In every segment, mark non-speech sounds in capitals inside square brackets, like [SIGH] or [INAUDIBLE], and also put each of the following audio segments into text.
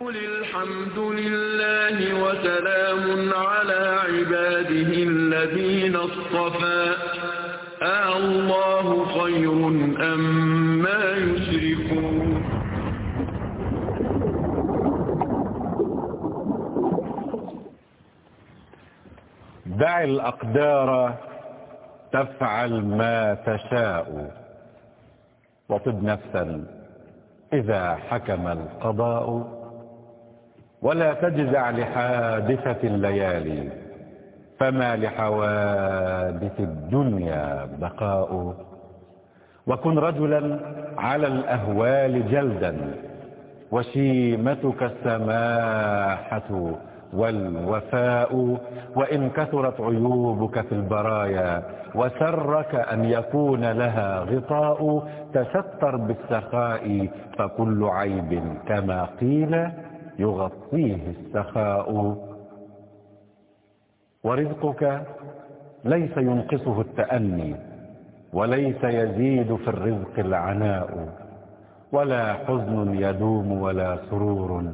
قل الحمد لله وسلام على عباده الذين اصطفى الله خير أم ما يشركون دع الأقدار تفعل ما تشاء وطب نفسا إذا حكم القضاء ولا تجزع لحادثة الليالي فما لحوادث الدنيا بقاء. وكن رجلا على الأهوال جلدا وشيمتك السماحة والوفاء. وإن كثرت عيوبك في البرايا وسرك أن يكون لها غطاء. تستر بالسخاء فكل عيب كما قيل. يغطيه السخاء. ورزقك ليس ينقصه التأني وليس يزيد في الرزق العناء. ولا حزن يدوم ولا سرور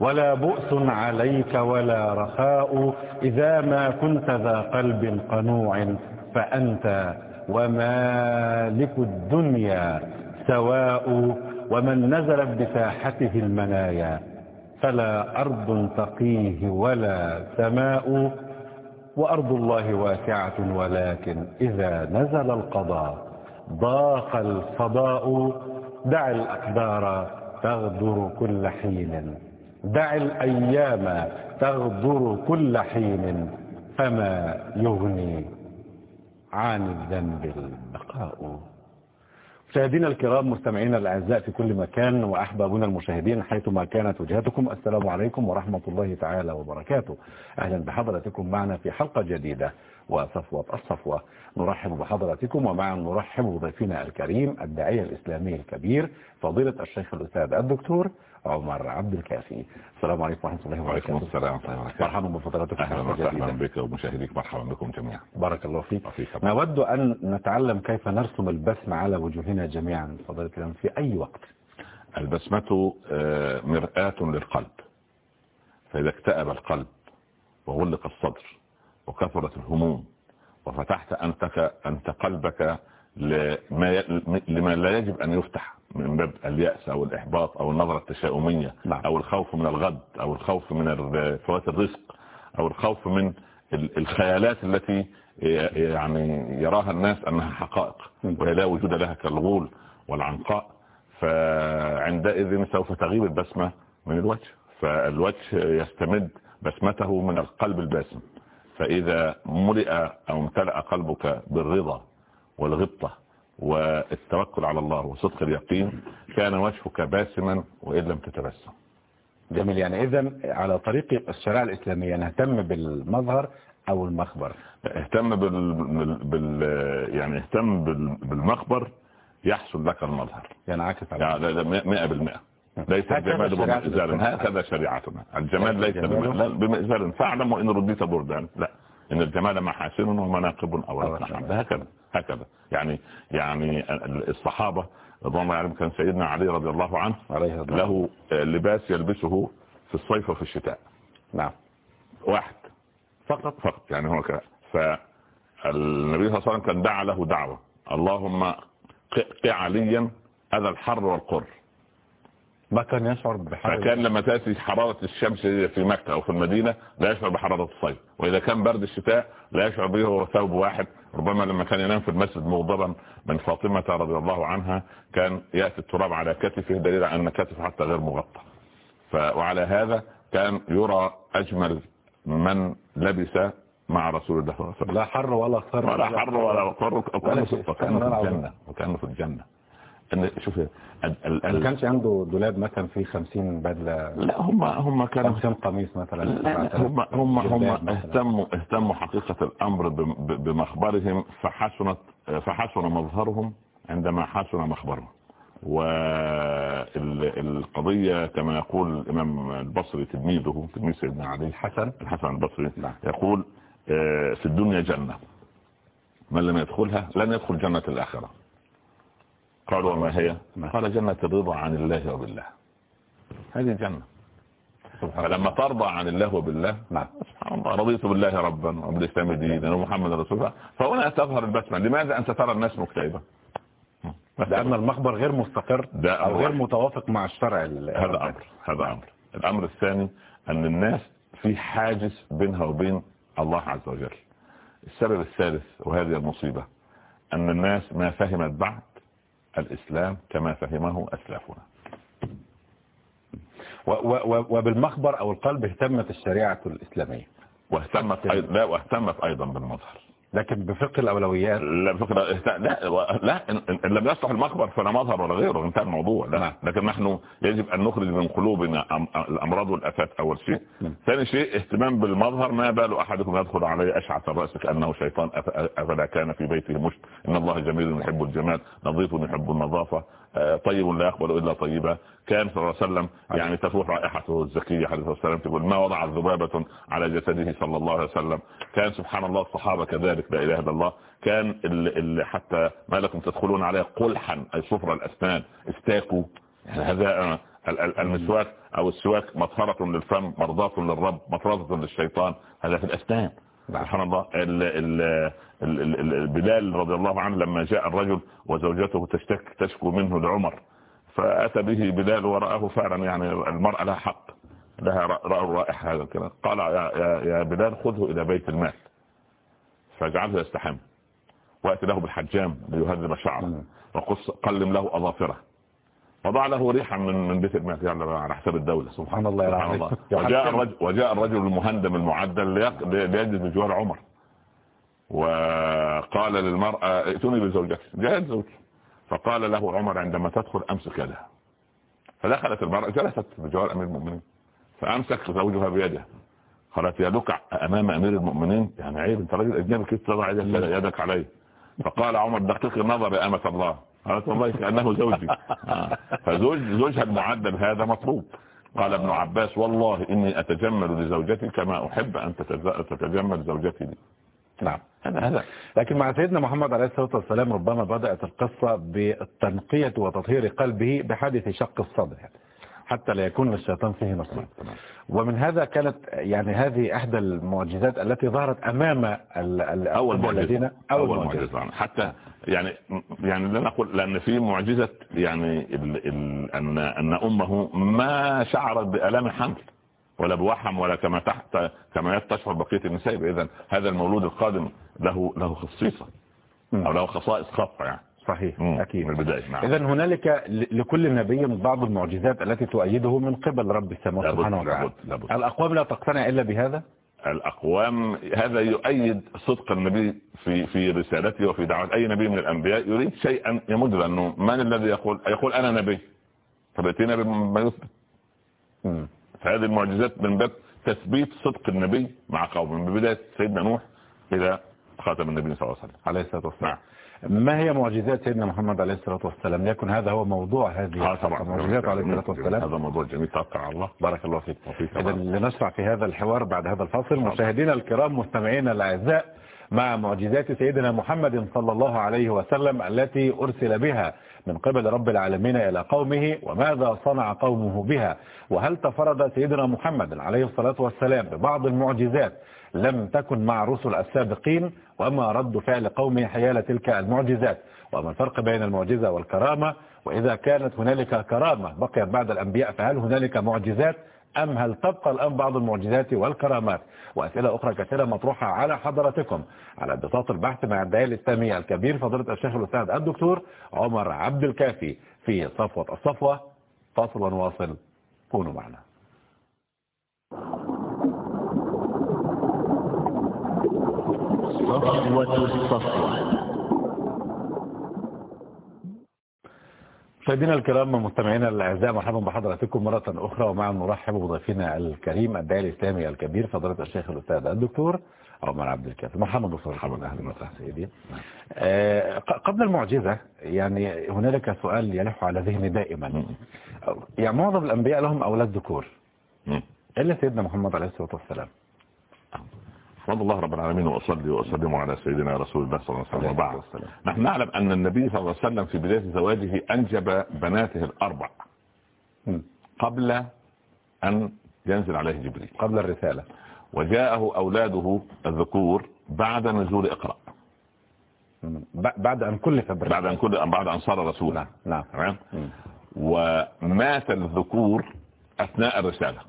ولا بؤس عليك ولا رخاء. إذا ما كنت ذا قلب قنوع فأنت ومالك الدنيا سواء. ومن نزلت بساحته المنايا فلا أرض تقيه ولا سماء وأرض الله واسعة ولكن إذا نزل القضاء ضاق الفضاء دع الأقدار تغدر كل حين. دع الأيام تغدر كل حين. فما يغني عن الذنب البقاء. مشاهدينا الكرام مستمعينا الأعزاء في كل مكان وأحبابنا المشاهدين حيثما كانت وجهتكم السلام عليكم ورحمة الله تعالى وبركاته. أهلا بحضراتكم معنا في حلقة جديدة وصفوة الصفوة. نرحب بحضراتكم ومعا نرحب بضيفنا الكريم الداعية الإسلامي الكبير فضيلة الشيخ الأستاذ الدكتور عمر عبد الكافي. السلام عليكم ورحمة الله وبركاته. وعليكم السلام ورحمة الله وبركاته. مرحبا بفضلاتكم أهلا وسهلا بك ومشاهديك مرحبا بكم جميعا. بارك الله فيك. نود أن نتعلم كيف نرسم البسمة على وجوهنا جميعا فضيلة الكرام في أي وقت؟ البسمة آه، مرآة للقلب. فإذا اكتئب القلب وغلق الصدر وكثرت الهموم وفتحت أنتك أنت قلبك لما, لا يجب أن يفتح من باب اليأس أو الإحباط أو النظرة التشاؤمية نعم. أو الخوف من الغد أو الخوف من فوات الرزق أو الخوف من ال- الخيالات التي يعني يراها الناس أنها حقائق مم. وهي لا وجود لها كالغول والعنقاء فعندئذ سوف تغيب البسمة من الوجه فالوجه يستمد بسمته من القلب الباسم فإذا ملئ أو امتلأ قلبك بالرضا والغبطة والتوكل على الله وصدق اليقين كان وجهك باسما وإن لم تتبسم. جميل. يعني إذا على طريق الشريعة الإسلامية نهتم بالمظهر أو المخبر. اهتم بال... بال... يعني اهتم بال... بالمخبر يحصل لك المظهر. ينعكس على يعني لا- لا، مئة بالمئة ليس الجمال بمئزار الإسلام. هكذا شريعتنا. الجمال ليس الجمال. بم- لا، بمئزار فاعلم وإن رديت بردا. لا. إن الجمال محاسن ومناقب نعم هكذا هكذا. يعني يعني الصحابة رضوان الله عليهم كان سيدنا علي رضي الله عنه عليه له لباس يلبسه في الصيف وفي الشتاء. نعم. واحد. فقط. فقط. يعني هو كده فالنبي صلى الله عليه وسلم كان دعا له دعوة. اللهم ق- قع عليا هذا الحر والقر. ما كان يشعر بحاجة فكأن لما تأتي حرارة الشمس في مكة أو في المدينة لا يشعر بحرارة الصيف وإذا كان برد الشتاء لا يشعر به هو ثوب واحد ربما لما كان ينام في المسجد مغضبا من فاطمة رضي الله عنها كان يأتي التراب على كتفه دليل على أن كتفه حتى غير مغطى. ف... وعلى هذا كان يرى أجمل من لبس مع رسول الله صلى الله عليه وسلم. لا حر ولا صر ولا حر ولا قر وكانه في الجنة وكانه في الجنة. إن شوف ما كانش عنده دولاب مثلا فيه 50 بدلة؟ لا هم هم كانوا 50 قميص مثلا لا، هم هم هم. اهتموا اهتموا حقيقة الأمر بمخبرهم فحسنت فحسن مظهرهم عندما حسن مخبرهم. والقضية كما يقول الإمام البصري تلميذه تلميذ سيدنا علي الحسن. الحسن البصري نعم. يقول آه، في الدنيا جنة. من لم يدخلها لن يدخل جنة الآخرة. قالوا وما هي. قال جنة الرضا عن الله وبالله. هذه الجنة فلما ترضى عن الله وبالله نعم. سبحان الله. رضيت بالله ربا وبالاسلام دينا ومحمد رسول الله. فهنا تظهر البسمة. لماذا أنت ترى الناس مكتئبة؟ لأن المخبر غير مستقر ده أو أمر غير. متوافق مع الشرع ال- هذا أمر. هذا أمر. الأمر الثاني أن الناس في حاجز بينها وبين الله عز وجل. السبب الثالث وهذه المصيبة أن الناس ما فهمت بعد الإسلام كما فهمه و- وبالمخبر أو القلب اهتمت الشريعة الإسلامية. واهتمت أيضا واهتمت أيضا بالمظهر. لكن بفقه الأولويات. لا فكرة لا لا إن- إن- إن لم يصلح المخبر فلا مظهر ولا غيره. انتهى الموضوع. لا نعم. لكن نحن يجب أن نخرج من قلوبنا أم- الأمراض والأفات أول شيء. نعم. ثاني شيء اهتمام بالمظهر. ما بال أحدكم يدخل عليه اشعث الرأس كأنه شيطان؟ أف- أفلا كان في بيته مشت؟ إن الله جميل يحب الجمال نظيف يحب النظافة. آه، طيب لا يقبل إلا طيبا كان صلى الله عليه وسلم يعني تفوح رائحته الزكية عليه الصلاة والسلام تقول ما وضع ذبابة على جسده صلى الله عليه وسلم. كان سبحان الله الصحابة كذلك لا إله إلا الله. كان ال ال حتى ما لكم تدخلون عليه قلحا أي صفر الأسنان استاكوا يعني هذا ال- ال- المسواك أو السواك مطهرة للفم مرضاة للرب مطردة للشيطان هذا في الأسنان. نعم. سبحان الله. ال ال ال ال ال بلال رضي الله عنه لما جاء الرجل وزوجته تشتك تشكو منه لعمر. فأتى به بلال ورآه فعلا يعني المرأة لها حق لها رأ- رأى الرائحة هذا الكلام. قال يا, يا, يا بلال خذه إلى بيت المال. فاجعله يستحم. واتي له بالحجام ليهذب شعره. مم. وقص قلم له أظافره. وضع له ريحا من من بيت المال. يعني على حساب الدولة. سبحان الله سبحان العظيم الله. وجاء الرجل وجاء الرجل المهندم المعدل ليجلس بجوار عمر. وقال للمرأة ائتوني بزوجتي جاءت زوجته فقال له عمر عندما تدخل أمسك يدها فدخلت المرأة جلست بجوار أمير المؤمنين فأمسك زوجها بيدها قالت لكع أمام أمير المؤمنين؟ يعني عيب أنت راجل أجنبي كيف تضع يدك يدك عليه؟ فقال عمر دقيق النظر يا أمة الله. قالت والله كأنه زوجي. آه. فزوج زوجها المعدل هذا مطلوب. قال ابن عباس والله إني أتجمل لزوجتي كما أحب أن تتز- تتجمل زوجتي لي. نعم. هذا هذا. لكن مع سيدنا محمد عليه الصلاة والسلام ربما بدأت القصة بالتنقية وتطهير قلبه بحادث شق الصدر يعني. حتى لا يكون للشيطان فيه نصيب. ومن هذا كانت يعني هذه إحدى المعجزات التي ظهرت ال- أول معجزة. الذين أول معجزة. حتى يعني يعني لا نقول لأن في معجزة يعني ال ال ان أن أمه ما شعرت بألام حمل ولا بوحم ولا كما تحت كما تشعر بقية النساء اذا هذا المولود القادم له له خصيصة. مم. أو له خصائص خاصة يعني. صحيح مم. أكيد. من البداية نعم. إذا هنالك لكل نبي بعض المعجزات التي تؤيده من قبل رب السماوات لابد- سبحانه وتعالى. لابد- لابد. الأقوام لا تقتنع إلا بهذا؟ الأقوام هذا يؤيد صدق النبي في في رسالته وفي دعوة أي نبي من الأنبياء يريد شيئا يمد لأنه من الذي يقول؟ يقول أنا نبي. فبيتنا بما يثبت. فهذه المعجزات من باب تثبيت صدق النبي مع قومه من بداية سيدنا نوح إلى خاتم النبي صلى الله عليه وسلم. عليه الصلاة والسلام. نعم ما هي معجزات سيدنا محمد عليه الصلاة والسلام؟ ليكن هذا هو موضوع هذه آه طبعا. معجزات عليه الصلاة والسلام. هذا موضوع جميل. توكل على الله. بارك الله فيك. إذا. لنشرع في هذا الحوار بعد هذا الفاصل. مشاهدينا الكرام مستمعينا الأعزاء مع معجزات سيدنا محمد صلى الله عليه وسلم التي أرسل بها من قبل رب العالمين إلى قومه وماذا صنع قومه بها وهل تفرد سيدنا محمد عليه الصلاة والسلام ببعض المعجزات لم تكن مع الرسل السابقين وما رد فعل قومه حيال تلك المعجزات وما الفرق بين المعجزة والكرامة وإذا كانت هنالك كرامة بقيت بعد الأنبياء فهل هنالك معجزات أم هل تبقى الآن بعض المعجزات والكرامات؟ وأسئلة أخرى كثيرة مطروحة على حضراتكم. على بساط البحث مع الداعية الإسلامي الكبير فضيلة الشيخ الأستاذ الدكتور عمر عبد الكافي في صفوة الصفوة. فاصل ونواصل. كونوا معنا. صفوة الصفوة. مشاهدينا الكرام مستمعينا الأعزاء مرحبا بحضراتكم مرة أخرى ومع نرحب بضيفنا الكريم الداعي الإسلامي الكبير فضيلة الشيخ الأستاذ الدكتور عمر عبد الكافي مرحبا دكتور مرحبا. أهلا وسهلا سيدي آه، قبل المعجزة يعني هنالك سؤال يلح على ذهني دائما. يعني معظم الأنبياء لهم أولاد ذكور. إلا سيدنا محمد عليه الصلاة والسلام احمد الله رب العالمين وأصلي وأسلم على سيدنا رسول الله صلى الله عليه وسلم. وبعد. نحن نعلم أن النبي صلى الله عليه وسلم في بداية زواجه أنجب بناته الأربع. مم. قبل أن ينزل عليه جبريل. قبل الرسالة. وجاءه أولاده الذكور بعد نزول. ب- بعد أن كلف بالرسالة. بعد أن كل بعد أن صار رسولا. نعم. تمام؟ مم. ومات الذكور أثناء الرسالة.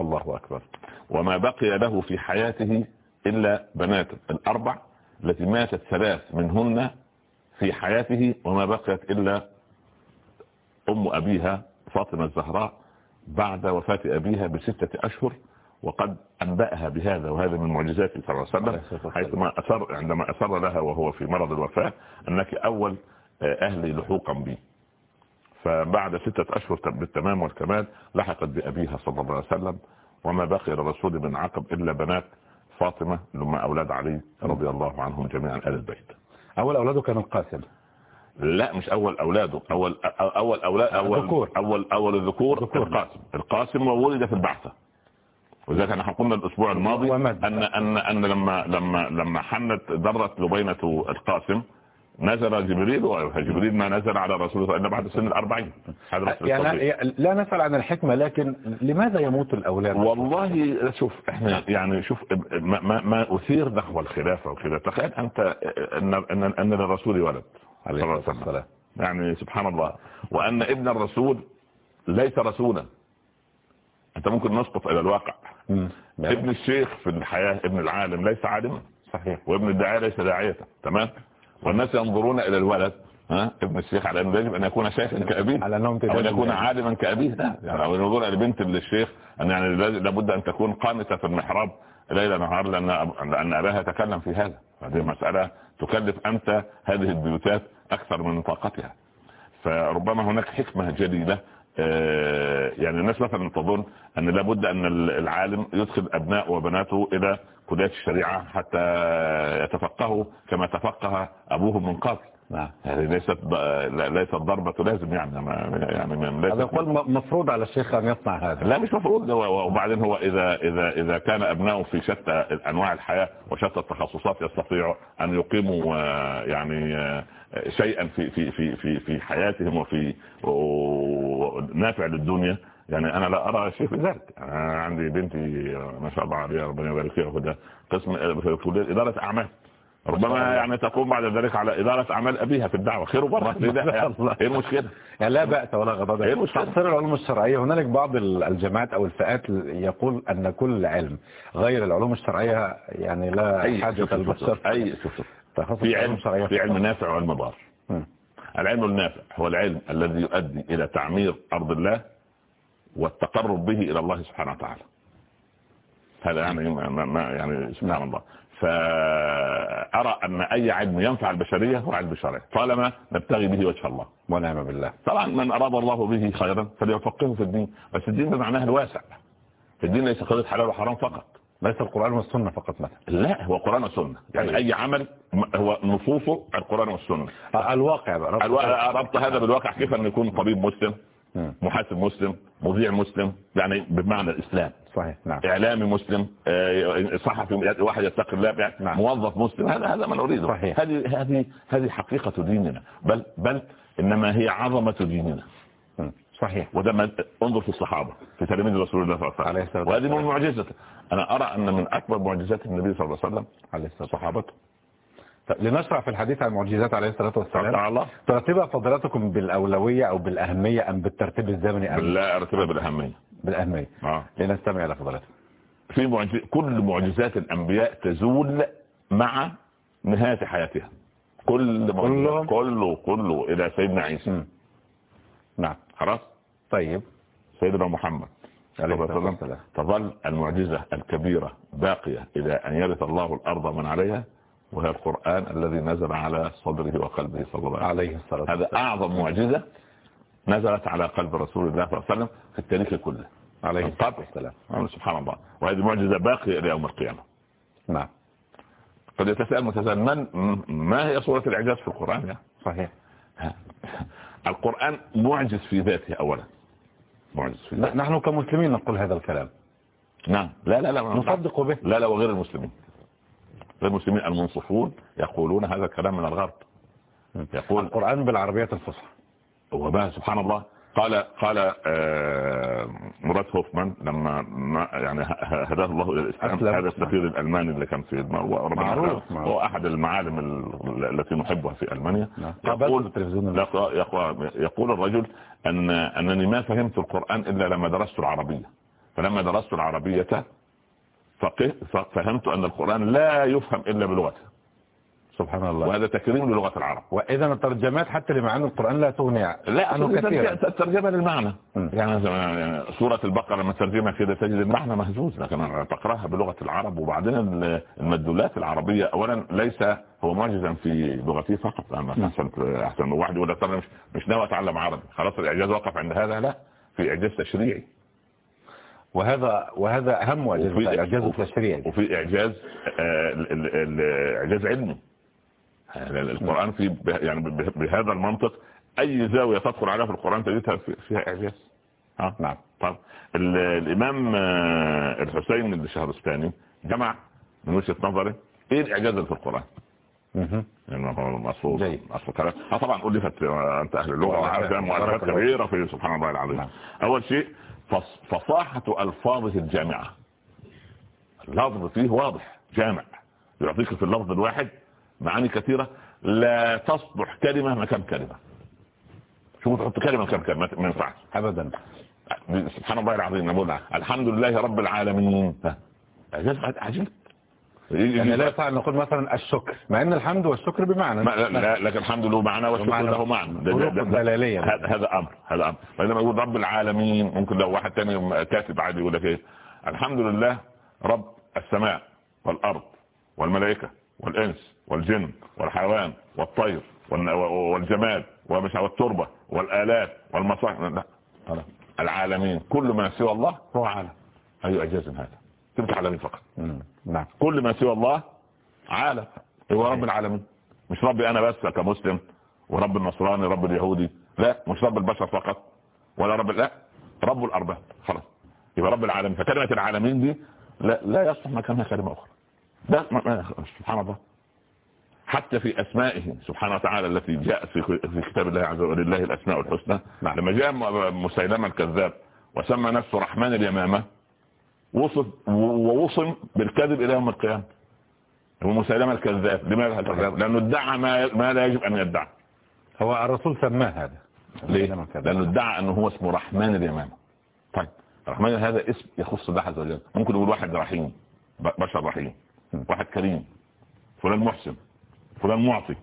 الله أكبر. وما بقي له في حياته إلا بنات الأربع التي ماتت ثلاث منهن في حياته وما بقيت إلا أم أبيها فاطمة الزهراء بعد وفاة أبيها بستة أشهر وقد أنبأها بهذا وهذا من معجزاته صلى الله عليه وسلم. حيثما أسر عندما أسر لها وهو في مرض الوفاة أنك أول آه، أهلي لحوقا بي فبعد ستة أشهر بالتمام والكمال لحقت بأبيها صلى الله عليه وسلم وما بقي للرسول من عقب إلا بنات فاطمة لما أولاد علي رضي الله عنهم جميعا آل البيت أول أولاده كان القاسم لا مش أول أولاده أول أول أولاد أول ذكور. أول أول الذكور ذكور. القاسم القاسم وولد في البعثة وذلك إحنا قلنا الأسبوع الماضي ومد. أن أن أن لما لما لما حنت ذره لبينة القاسم نزل جبريل وجبريل ما نزل على رسول الله الا بعد سن الأربعين. يعني لا نسأل عن الحكمة لكن لماذا يموت الأولاد؟ والله شوف إحنا يعني شوف ما, ما, ما أثير نحو الخلافة وكذا. تخيل أنت إن إن, أن للرسول ولد. عليه الصلاة. والسلام يعني سبحان الله. وأن ابن الرسول ليس رسولا. أنت ممكن نسقط إلى الواقع. ابن الشيخ في الحياة ابن العالم ليس عالما. صحيح. وابن الداعية ليس داعية. تمام؟ والناس ينظرون إلى الولد ها؟ ابن الشيخ على أنه يجب أن يكون شيخا كأبيه على أنهم أو أن يكون. عالما كأبيه. لا يعني أو ينظرون إلى بنت للشيخ أن يعني لابد أن تكون قانتة في المحراب ليل نهار لأن لأن أباها تكلم في هذا. هذه مسألة تكلف أنت هذه البيوتات أكثر من طاقتها. فربما هناك حكمة آه، يعني الناس مثلا تظن أن لابد أن العالم يدخل أبناء وبناته إلى كليات الشريعة حتى يتفقهوا كما تفقه ابوهم من قبل. نعم. هذه ليست لا- ليست ضربة لازم يعني يعني ما- هذا ليست يقول مفروض على الشيخ أن يصنع هذا. لا مش مفروض. وبعدين هو اذا اذا إذا كان ابنائه في شتى أنواع الحياة وشتى التخصصات يستطيعوا أن يقيموا آه، يعني آه، شيئا في في في في في حياتهم وفي نافع للدنيا. يعني أنا لا أرى شيء في ذلك. أنا عندي بنتي ما شاء الله عليها ربنا يبارك فيها وده قسم في كليه إدارة أعمال. ربما يعني تقوم بعد ذلك على إدارة أعمال أبيها في الدعوة. خير لا؟ يعني إيه المشكلة؟ يعني لا بأس ولا غضب. إيه المشكلة؟ العلوم الشرعية. هنالك بعض ال- الجماعات أو الفئات يقول أن كل علم غير العلوم الشرعية يعني لا حاجة البشر اي شوف شوف. في علم في علم نافع وعلم ضار. العلم النافع هو العلم الذي يؤدي إلى تعمير أرض الله والتقرب به إلى الله سبحانه وتعالى. هذا يعني ما يعني سبحان الله. فأرى أن أي علم ينفع البشرية هو علم شرعي طالما نبتغي به وجه الله. ونعم بالله. طبعا من أراد الله به خيرا فليفقهه في الدين. بس الدين بمعناه الواسع. الدين ليس قضيه حلال وحرام فقط. ليس القرآن والسنة فقط مثلا لا هو قران وسنه يعني أيوة. أي عمل هو نصوصه القرآن والسنة آه، الواقع بقى ربط- الوا- ربط هذا بالواقع كيف أن يكون طبيب مسلم. محاسب مسلم مذيع مسلم يعني بمعنى الإسلام صحيح نعم إعلامي مسلم آه، صحفي واحد يتقي الله يعني نعم. موظف مسلم هذا هذا ما نريده صحيح. هذه هذه هذه حقيقة ديننا بل بل إنما هي عظمة ديننا. صحيح. وده ما انظر في الصحابة في تلاميذ رسول الله صلى الله عليه وسلم. وهذه من. معجزته أنا أرى أن من أكبر معجزات النبي صلى الله عليه وسلم عليه. صحابته. لنشرع في الحديث عن معجزات عليه الصلاة والسلام. تعالى. ترتيبها فضيلتكم بالأولوية أو بالأهمية أم بالترتيب الزمني أم؟ بالله ارتبها بالأهمية. بالأهمية. آه. لنستمع إلى فضيلتكم. في معجز... كل معجزات الأنبياء تزول مع نهاية حياتها. كل؟ معجزة. كله كله إلى سيدنا عيسى. نعم. خلاص طيب. سيدنا محمد عليه الصلاة والسلام تظل المعجزة الكبيرة باقية إلى أن يرث الله الأرض من عليها وهي القرآن الذي نزل على صدره وقلبه صلى الله عليه وسلم. هذا أعظم معجزة نزلت على قلب رسول الله صلى الله عليه وسلم في التاريخ كله. عليه الصلاة. والسلام. آه، سبحان الله. وهذه معجزة باقية إلى يوم القيامة. نعم. قد يتساءل متساءل من ما هي صورة الإعجاز في القرآن يعني؟ صحيح. القرآن معجز في ذاته أولا. معجز. في نحن كمسلمين نقول هذا الكلام. نعم. لا لا لا نصدق به. لا لا وغير المسلمين. غير المسلمين المنصفون يقولون هذا الكلام من الغرب. يقول القرآن بالعربية الفصحى. وما سبحان الله قال قال آه، مراد هوفمان لما ما- يعني هداه الله إلى الإسلام. هذا السفير الألماني اللي كان في وربنا معروف،. هو أحد المعالم ال- التي نحبها في ألمانيا نعم. يقول يقول الرجل أن أنني ما فهمت القرآن إلا لما درست العربية فلما درست العربية فقه- ففهمت أن القرآن لا يفهم إلا بلغته سبحان الله. وهذا تكريم للغة العرب. وإذا الترجمات حتى لمعاني القرآن لا تغني لا عنه كثيرا. ترجمة للمعنى. يعني يعني سورة البقرة لما ترجمها كده تجد المعنى مهزوز لكن تقرأها بلغة العرب. وبعدين ال- المدلولات العربية أولا ليس هو معجزا في لغته فقط. أما أحسن أحسن واحد يقول لك طب أنا مش مش ناوي أتعلم عربي. خلاص الإعجاز وقف عند هذا؟ لا في إعجاز تشريعي. وهذا وهذا أهم إعجاز التشريع وفي إعجاز آه، إعجاز علمي. يعني القرآن في يعني به- بهذا المنطق أي زاوية تدخل عليها في القرآن تجدها في- فيها إعجاز. ها؟ نعم. طب ال- الإمام آه، الحسين الشهرستاني جمع من وجهة نظري إيه الإعجاز اللي في القرآن؟ مهم. يعني هو مصروف جيد. أصل كلام. آه طبعا ألفت أنت أهل اللغة وعارف مؤلفات كبيرة في سبحان الله العظيم. نعم. أول شيء فص- فصاحة ألفاظه الجامعة. اللفظ فيه واضح جامع. يعطيك في اللفظ الواحد معاني كثيرة لا تصلح كلمة مكان كلمة. شوف تحط كلمة مكان كلمة؟ ما ينفعش. ابدا. سبحان الله العظيم نقول الحمد لله رب العالمين. عجيب يعني لا يصح أن نقول مثلا الشكر مع إن الحمد والشكر بمعنى. لا, لا لكن الحمد لله معنى والشكر. له معنى. دلالية. هذا أمر هذا أمر. بينما يقول رب العالمين ممكن لو واحد تاني كاتب عادي يقول لك إيه؟ الحمد لله رب السماء والأرض والملائكة والإنس والجن والحيوان والطير والجماد ومش والمصاحف. لا خلاص. العالمين كل ما سوى الله هو عالم. أي اعجاز هذا؟ تلك عالمين فقط. نعم. كل ما سوى الله عالم. هو رب العالمين. مش ربي أنا بس كمسلم ورب النصراني رب اليهودي. لا مش رب البشر فقط ولا رب لا رب الأرباب. خلاص. يبقى رب العالمين. فكلمة العالمين دي لا لا يصلح مكانها كلمة أخرى. ده سبحان الله. حتى في أسمائه سبحانه وتعالى التي جاءت في كتاب الله عز وجل لله الأسماء الحسنى. نعم. لما جاء م- مسيلمة الكذاب وسمى نفسه رحمن اليمامة وصف ووصم بالكذب إلى يوم القيامة. هو مسيلمة الكذاب. لماذا الكذاب؟ لأنه ادعى ما ما لا يجب أن يدعى. هو الرسول سماه هذا. ليه. لأنه ادعى أنه هو اسمه رحمن اليمامة. طيب الرحمن هذا اسم يخص الله عز وجل. ممكن يقول واحد رحيم بشر رحيم. واحد كريم فلان محسن. فلان معطي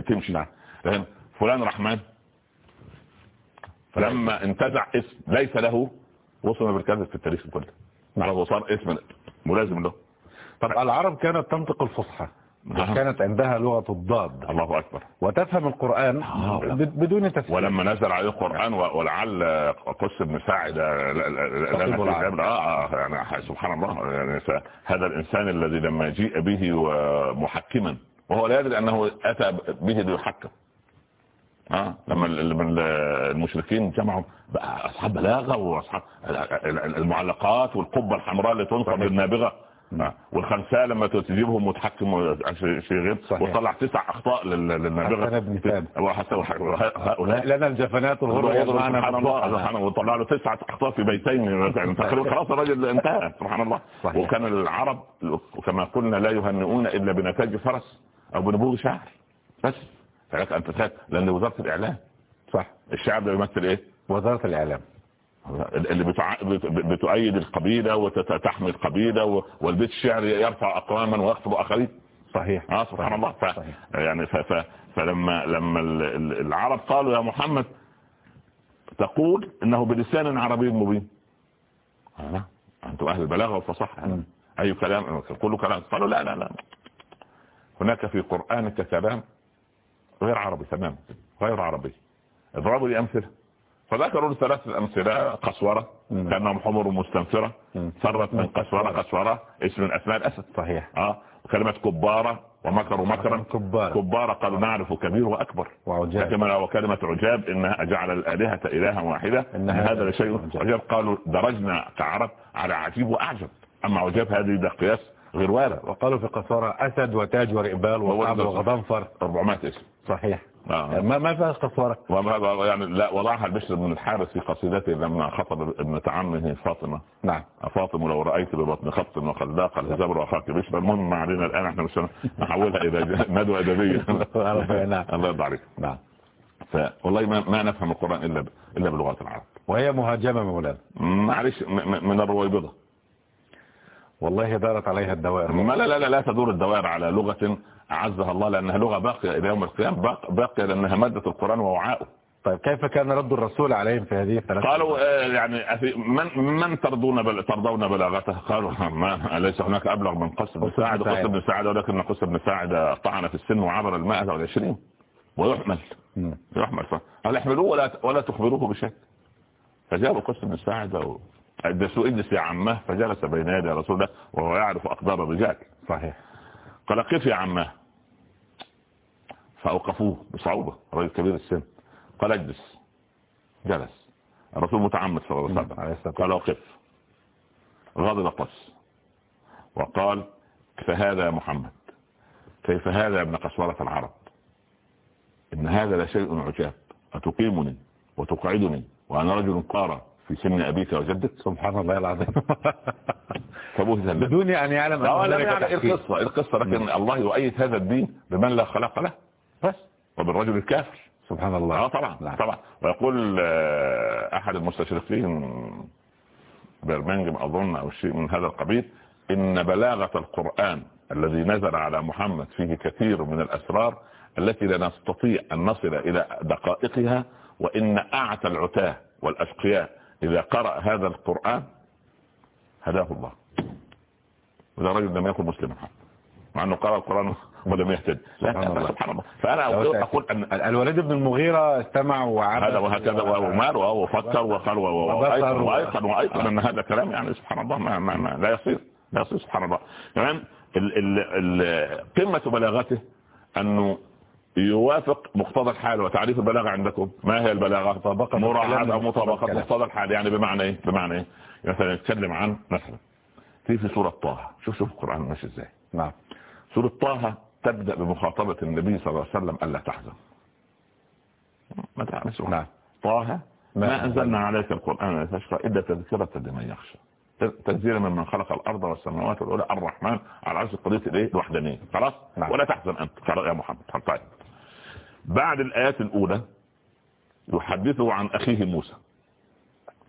تمشي لكن فلان رحمن. فلما انتزع اسم ليس له وصل بالكذب في التاريخ كله. نعم. وصار اسم ملازم له. طب العرب كانت تنطق الفصحى. نعم. كانت عندها لغة الضاد. الله أكبر. وتفهم القرآن آه. بدون تفسير. ولما نزل عليه القرآن ولعل قس بن ساعد. آه يعني سبحان الله. يعني هذا الإنسان الذي لما جيء به محكما. وهو لا يدري أنه أتى به ليحكم. آه لما ال- لما ال- المشركين جمعوا بقى أصحاب بلاغة وأصحاب ال- ال- المعلقات والقبة الحمراء اللي تنصب بالنابغة. آه. والخنساء لما تجيبهم متحكم في غير. وطلع تسع أخطاء لل- للنابغة. حسن بن ثابت. وحتى هؤلاء لنا الجفنات والغرة سبحان الله سبحان الله. وطلع له تسعة أخطاء في بيتين. يعني تقريبا خلاص الراجل انتهى سبحان الله. صحيح. وكان العرب كما قلنا لا يهنئون إلا بنتاج فرس. أو بنبوغ شعر بس. فلك أن تساعد لأن وزارة الإعلام. صح. الشعب ده يمثل إيه؟ وزارة الإعلام. اللي بتع... بت- بتؤيد القبيلة وتحمي القبيلة و- والبيت الشعري يرفع أقواما ويخطب آخرين. صحيح. آه سبحان الله. ف... صحيح. يعني ف... ف... فلما لما ال- ال- العرب قالوا يا محمد تقول إنه بلسان عربي مبين. آه. أنتم أهل البلاغة والفصاحة. أي كلام؟ كل كلام. قالوا لا لا لا. هناك في قرانك كلام غير عربي تماما غير عربي. اضربوا لي امثله فذكروا له ثلاث أمثلة قسورة مم. كأنهم حمر مستنفرة مم. فرت من قسورة قسورة اسم من اسماء الأسد. صحيح. آه وكلمة كبارة ومكروا مكرا. كبارة. كبارة قالوا نعرف كبير وأكبر. وعجاب. كما وكلمة عجاب؟ إنها جعل الآلهة إلها واحدة. إن هذا لشيء عجاب. عجاب. قالوا درجنا كعرب على عجيب وأعجب. أما عجاب هذه ده قياس غير وارد. وقالوا في قصارى أسد وتاج ورئبال وولد- وغضنفر 400 اسم. صحيح. آه. ما ما فيها وما- يعني لا وضعها البشر بن الحارث في قصيدته لما خطب ابنة عمه فاطمة. نعم. فاطمة لو رأيت ببطن خط وخلاق الهزبر وأخاك بشر المهم ما علينا الآن؟ إحنا مش نحولها إلى [LAUGHS] ندوة أدبية. [LAUGHS] نعم. الله يرضى عليك. نعم. فوالله ما, ما نفهم القرآن إلا إلا بلغة العرب. وهي مهاجمة مولانا. معلش من الرويبضة. والله دارت عليها الدوائر. ما لا لا لا, لا تدور الدوائر على لغة أعزها الله لأنها لغة باقية إلى يوم القيامة باق- باقية لأنها مادة القرآن ووعاؤه. طيب كيف كان رد الرسول عليهم في هذه الثلاث قالوا آه، يعني من من ترضون بل ترضون بلاغته؟ قالوا ما ليس هناك أبلغ من قص بن ساعد. قص بن ساعد ولكن قص بن ساعد طعن في السن وعبر المائة والعشرين ويحمل. مم. يحمل قال احملوه ولا ولا تخبروه بشيء. فجابوا قص بن ساعد اجلسوا إجلس يا عماه فجلس بين يدي رسول الله وهو يعرف أقدار الرجال. صحيح. قال قف يا عماه فأوقفوه بصعوبة رجل كبير السن. قال اجلس. جلس. الرسول متعمد صلى الله عليه وسلم. قال أوقف. غضب قص وقال فهذا يا محمد؟ كيف هذا يا ابن قسورة العرب؟ إن هذا لشيء عجاب. أتقيمني وتقعدني وأنا رجل قارى في سن أبيك وجدك؟ سبحان الله العظيم. فبهت الذي بدون أن يعلم لا لا يعني إيه. القصة؟ إيه القصة؟ لكن الله يؤيد هذا الدين بمن لا خلق له. بس. وبالرجل الكافر. سبحان الله. آه طبعا نعم. طبعا. ويقول آه، أحد المستشرقين برمنجم أظن أو شيء من هذا القبيل إن بلاغة القرآن الذي نزل على محمد فيه كثير من الأسرار التي لا نستطيع أن نصل إلى دقائقها وإن أعتى العتاة والأشقياء إذا قرأ هذا القرآن هداه الله. وده رجل لم يكن مسلما. حتى مع إنه قرأ القرآن [LAUGHS] ولم يهتد. سبحان الله. أقول ان ال- الوليد بن المغيرة استمع وعبد هذا وهكذا ومال وفكر وقال و- و- وايقن وبصر. وايقن وايقن أن هذا كلام يعني سبحان الله ما, ما, ما لا يصير. لا يصير سبحان الله. ال- قمة بلاغته أنه يوافق مقتضى الحال وتعريف البلاغة عندكم. ما هي البلاغة؟ مطابقة مراعاة أو مطابقة. مقتضى الحال يعني بمعنى إيه؟ بمعنى إيه؟ مثلا يتكلم عن مثلا في في سورة طه. شوف شوف القرآن ماشي إزاي. نعم. سورة طه تبدأ بمخاطبة النبي صلى الله عليه وسلم ألا تحزن. ما تحزن نعم. طه ما أنزلنا عليك. القرآن لتشقى إلا تذكرة لمن يخشى. تنزيلا ممن خلق الأرض والسماوات والأولى الرحمن على عرش قضية الإيه الوحدانية خلاص؟ نعم. ولا تحزن أنت. خلاص يا محمد. طيب. بعد الآيات الأولى يحدثه عن أخيه موسى.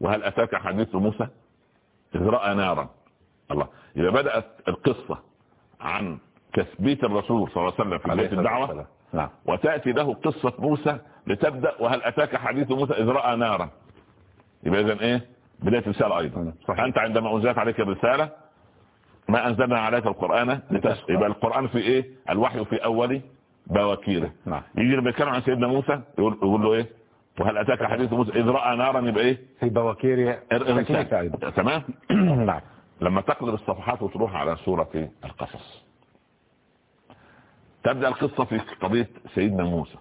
وهل أتاك حديث موسى؟ إذ رأى نارا. الله. إذا بدأت القصة عن تثبيت الرسول صلى الله عليه وسلم في بيت الدعوة والسلام. نعم. وتأتي له قصة موسى لتبدأ وهل أتاك حديث موسى؟ إذ رأى نارا. يبقى إذن إيه؟ بداية رسالة أيضا. صحيح. أنت عندما أنزلت عليك الرسالة ما أنزلنا عليك القرآن يبقى القرآن في إيه؟ الوحي في أول بواكيره نعم. يجي لما يتكلم عن سيدنا موسى يقول, يقول له إيه؟ وهل أتاك حديث موسى؟ إذ رأى نارا يبقى إيه؟ في بواكير تمام؟ [CLEARS THROAT] نعم. لما تقلب الصفحات وتروح على سورة القصص. تبدأ القصة في قضية سيدنا موسى.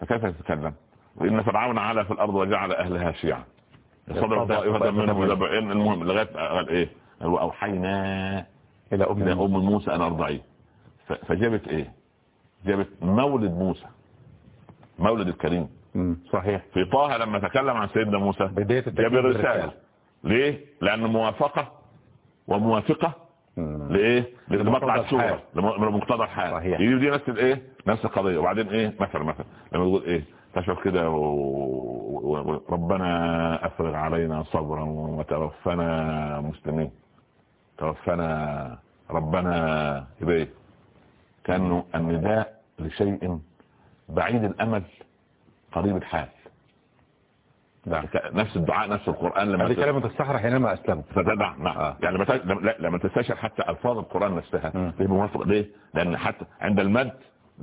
فكيف يتكلم وإن فرعون علا في الأرض وجعل أهلها شيعا. صدر طائفة منهم. يدبعين المهم لغاية قال إيه؟ قال وأوحينا إلى أم موسى. أن أرضعيه. فجابت إيه؟ جابت مولد موسى. مولد الكريم. مم. صحيح. في طه لما تكلم عن سيدنا موسى بداية جاب الرسالة. ليه؟ لأن موافقة وموافقة مم. لإيه؟ لمقتضى لمطلع السورة الحال. لم- لمقتضى الحال. صحيح. يجي دي نفس الإيه؟ نفس القضية. وبعدين إيه؟ مثلا مثلا لما تقول إيه؟ تشعر كده و- و- و- ربنا أفرغ علينا صبرا وتوفنا مسلمين. توفنا ربنا. يبقى كأنه النداء لشيء بعيد الأمل قريب الحال. نعم نفس الدعاء نفس القرآن لما هذه كلمة الصحراء حينما أسلمت. فتدع نعم. آه. يعني لما تستشعر حتى ألفاظ القرآن نفسها. مم. هي موافقه ليه؟ لأن حتى عند المد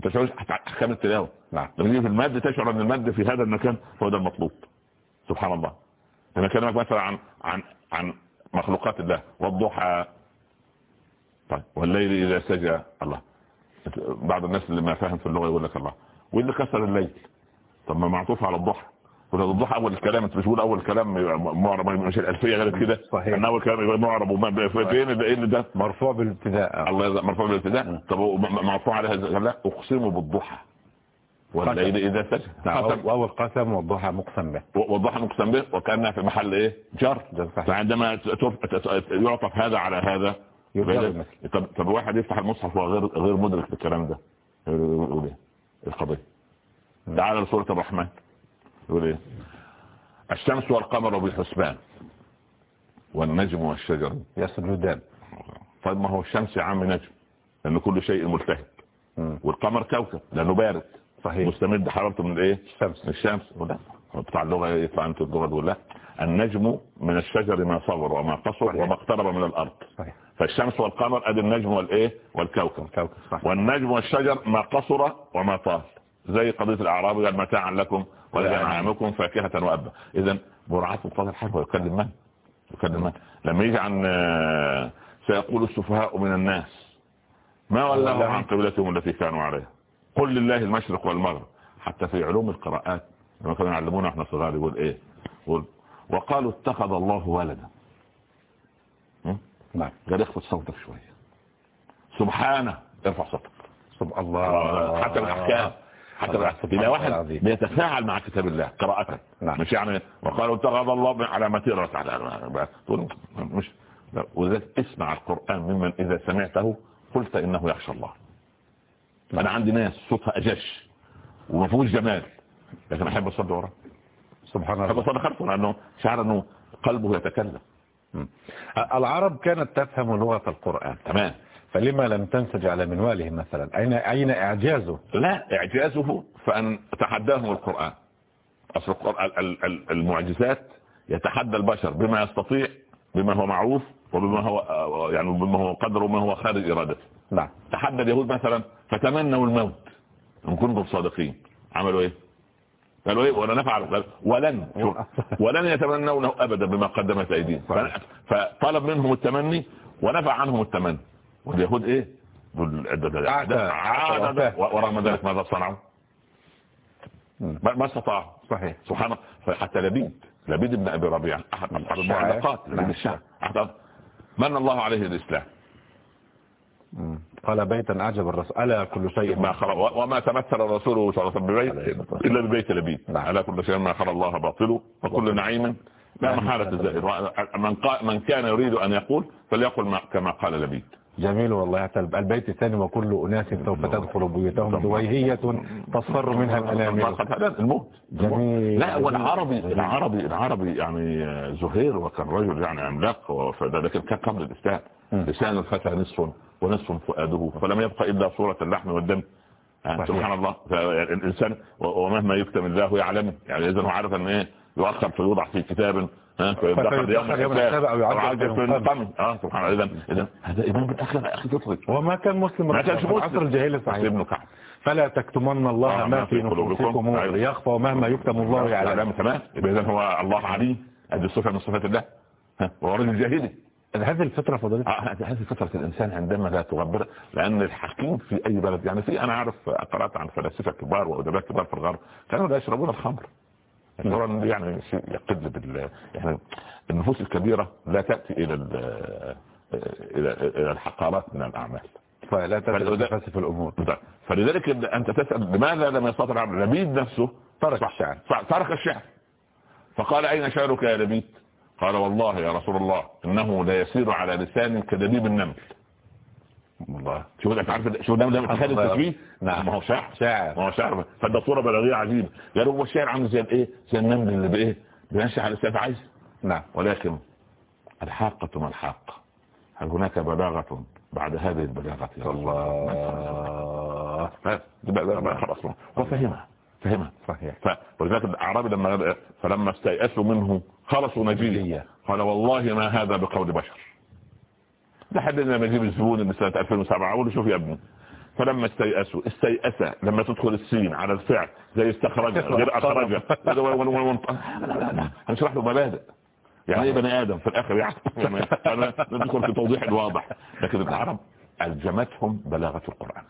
تشعر حتى أحكام التلاوة. نعم. لما تيجي في المد تشعر أن المد في هذا المكان هو ده المطلوب. سبحان الله. لما أكلمك مثلا عن عن عن مخلوقات الله والضحى طيب والليل إذا سجى الله. بعض الناس اللي ما فاهم في اللغة يقول لك الله. واللي كسر الليل؟ طب ما معطوف على الضحى. الضحى أول الكلام أنت مش بتقول أول كلام معرب مش الألفية غير كده. صحيح. إن أول كلام يبقى معرب. وما فين ده إيه اللي ده؟ مرفوع بالابتداء. الله يرضى مرفوع. بالابتداء. طب هو م- مرفوع عليها لا اقسم بالضحى. والليل اذا سجى نعم قسم. والضحى مقسم به. والضحى مقسم به. وكأنها في محل إيه؟ جر. فعندما يعطف هذا على هذا المثل. طب طب واحد يفتح المصحف وهو غير غير مدرك بالكلام ده يقول إيه؟ القضية. تعال لسورة الرحمن. يقول إيه؟ الشمس والقمر بحسبان والنجم والشجر يسجدان. طيب ما هو الشمس يا عم نجم لأن كل شيء ملتهب. والقمر كوكب لأنه بارد. صحيح. مستمد حرارته من إيه؟ الشمس. من الشمس. ولا بتاع اللغة يطلع أنت اللغة تقول لا النجم من الشجر ما صغر وما قصر. وما اقترب من الأرض. صحيح. فالشمس والقمر ادي النجم والإيه؟ والكوكب. والنجم والشجر ما قصر وما طال زي قضية الأعراب قال متاعا لكم ولأنعامكم فاكهة وأبا. اذا مراعاه مقتضى الحال هو يكلم من؟ يكلم من؟ لما يجي عن آه، سيقول السفهاء من الناس ما ولاهم عن قبلتهم التي كانوا عليها؟ قل لله المشرق والمغرب. حتى في علوم القراءات لما كانوا يعلمونا إحنا صغار يقول إيه؟ يقول وقالوا اتخذ الله ولدا. نعم. قال اخفض صوتك شوية. سبحانه. ارفع صوتك. سبحان الله. حتى الأحكام. حتى الله. واحد. بيتفاعل مع كتاب الله قراءة. نعم. مش يعني وقالوا اتخذ الله على مسيرة على تقول مش. لا. ولذلك اسمع القرآن ممن إذا سمعته قلت إنه يخشى الله. أنا عندي ناس صوتها أجش وما فيهوش جمال. لكن أحب أصلي وراه سبحان أحب الله. أصلي خلفه لأنه شعر أنه قلبه يتكلم. العرب كانت تفهم لغة القرآن تمام. فلما لم تنسج على منواله مثلا أين أين إعجازه؟ لا إعجازه فأن تحداهم القرآن. أصل المعجزات يتحدى البشر بما يستطيع بما هو معروف وبما هو آه، يعني بما هو قدر وما هو خارج إرادته. نعم. تحدى اليهود مثلا فتمنوا الموت. إن كنتم صادقين. عملوا إيه؟ قالوا إيه؟ ولا نفعل قال ولن. ولن يتمنونه أبدا بما قدمت أيديهم. ف- فطلب منهم التمني ونفع عنهم التمني. واليهود ده. ورغم ذلك ماذا صنعوا؟ ما استطاعوا. صحيح. سبحان الله. فحتى لبيد. لبيد بن أبي ربيعة. أحد. المعلقات. نعم. لبيد الشعر أحد من الله عليه الإسلام. قال بيتا أعجب الرسول. ألا كل شيء ما خلق وما تمثل الرسول صلى الله عليه وسلم ببيت إلا ببيت لبيد نعم. على كل شيء ما خلق الله باطله وكل نعيم. لا محالة الزائر من من كان يريد أن يقول فليقل ما كما قال لبيد جميل والله. حتى البيت الثاني وكل أناس سوف تدخل بيوتهم دويهية تصفر منها الأنامل. الموت. جميل. لا والعربي العربي العربي يعني زهير وكان رجل يعني عملاق لكن كان قبل الإسلام. مم. لسان الفتى نصف ونصف فؤاده. فلم يبقى إلا صورة اللحم والدم. آه،. سبحان الله. فالإنسان و- ومهما يكتم الله يعلم يعني إذا هو عارف ان إيه يؤخر فيوضع في كتاب يوم الحساب أو يعجل في آه سبحان الله. هذا امام بالاخره يا أخي تطلق وما كان مسلم ما كانش في العصر مسلم الجاهلي صحيح ابن كعب. فلا تكتمن الله آه، ما في نفوسكم أيوة. ليخفى ومهما يكتم الله يعلم. تمام. إذا هو الله عليم. أدي صفه من صفات الله. ها، وهو رجل جاهلي. هذه الفترة فضلت آه، هذه فترة الإنسان عندما لا تغبر لأن الحكيم في أي بلد يعني في أنا أعرف قرأت عن فلاسفة كبار وأدباء كبار في الغرب كانوا لا يشربون الخمر. طبعا يعني شيء يقل بال يعني النفوس الكبيرة لا تأتي إلى إلى إلى الحقارات من الأعمال. فلا تتفلسف في الأمور. فلذلك أنت تسأل لماذا لم يستطع لبيد نفسه؟ ترك الشعر. ترك الشعر. فقال أين شعرك يا لبيد قال والله يا رسول الله إنه لا يسير على لسان كدبيب النمل. الله شو انت عارف شو ده؟ ده متخيل التشبيه؟ نعم. ما هو شعر. شاعر ما هو شعر. فده صوره بلاغيه عجيبه قالوا هو الشعر عامل زي الإيه؟ زي النمل اللي بإيه؟ بيمشي على سيف عايز؟ نعم. ولكن الحاقة ما الحاقة؟ هل هناك بلاغة بعد هذه البلاغة يا الله؟ خلاص. هو فهمها. فهمها. صحيح. ف- ولذلك الأعرابي لما فلما استيأسوا منه خلصوا نجيه نجية. قال والله ما هذا بقول بشر. لحد لما يجيب الزبون اللي سنة 2007 أقول له شوف يا ابني. فلما استيأسوا استيأس لما تدخل السين على الفعل زي استخرج غير اخرج. لا لا لا هنشرح له مبادئ. يعني إيه بني آدم؟ في الآخر يعني. [LAUGHS] أنا ندخل في توضيح الواضح. لكن العرب ألجمتهم بلاغة القرآن.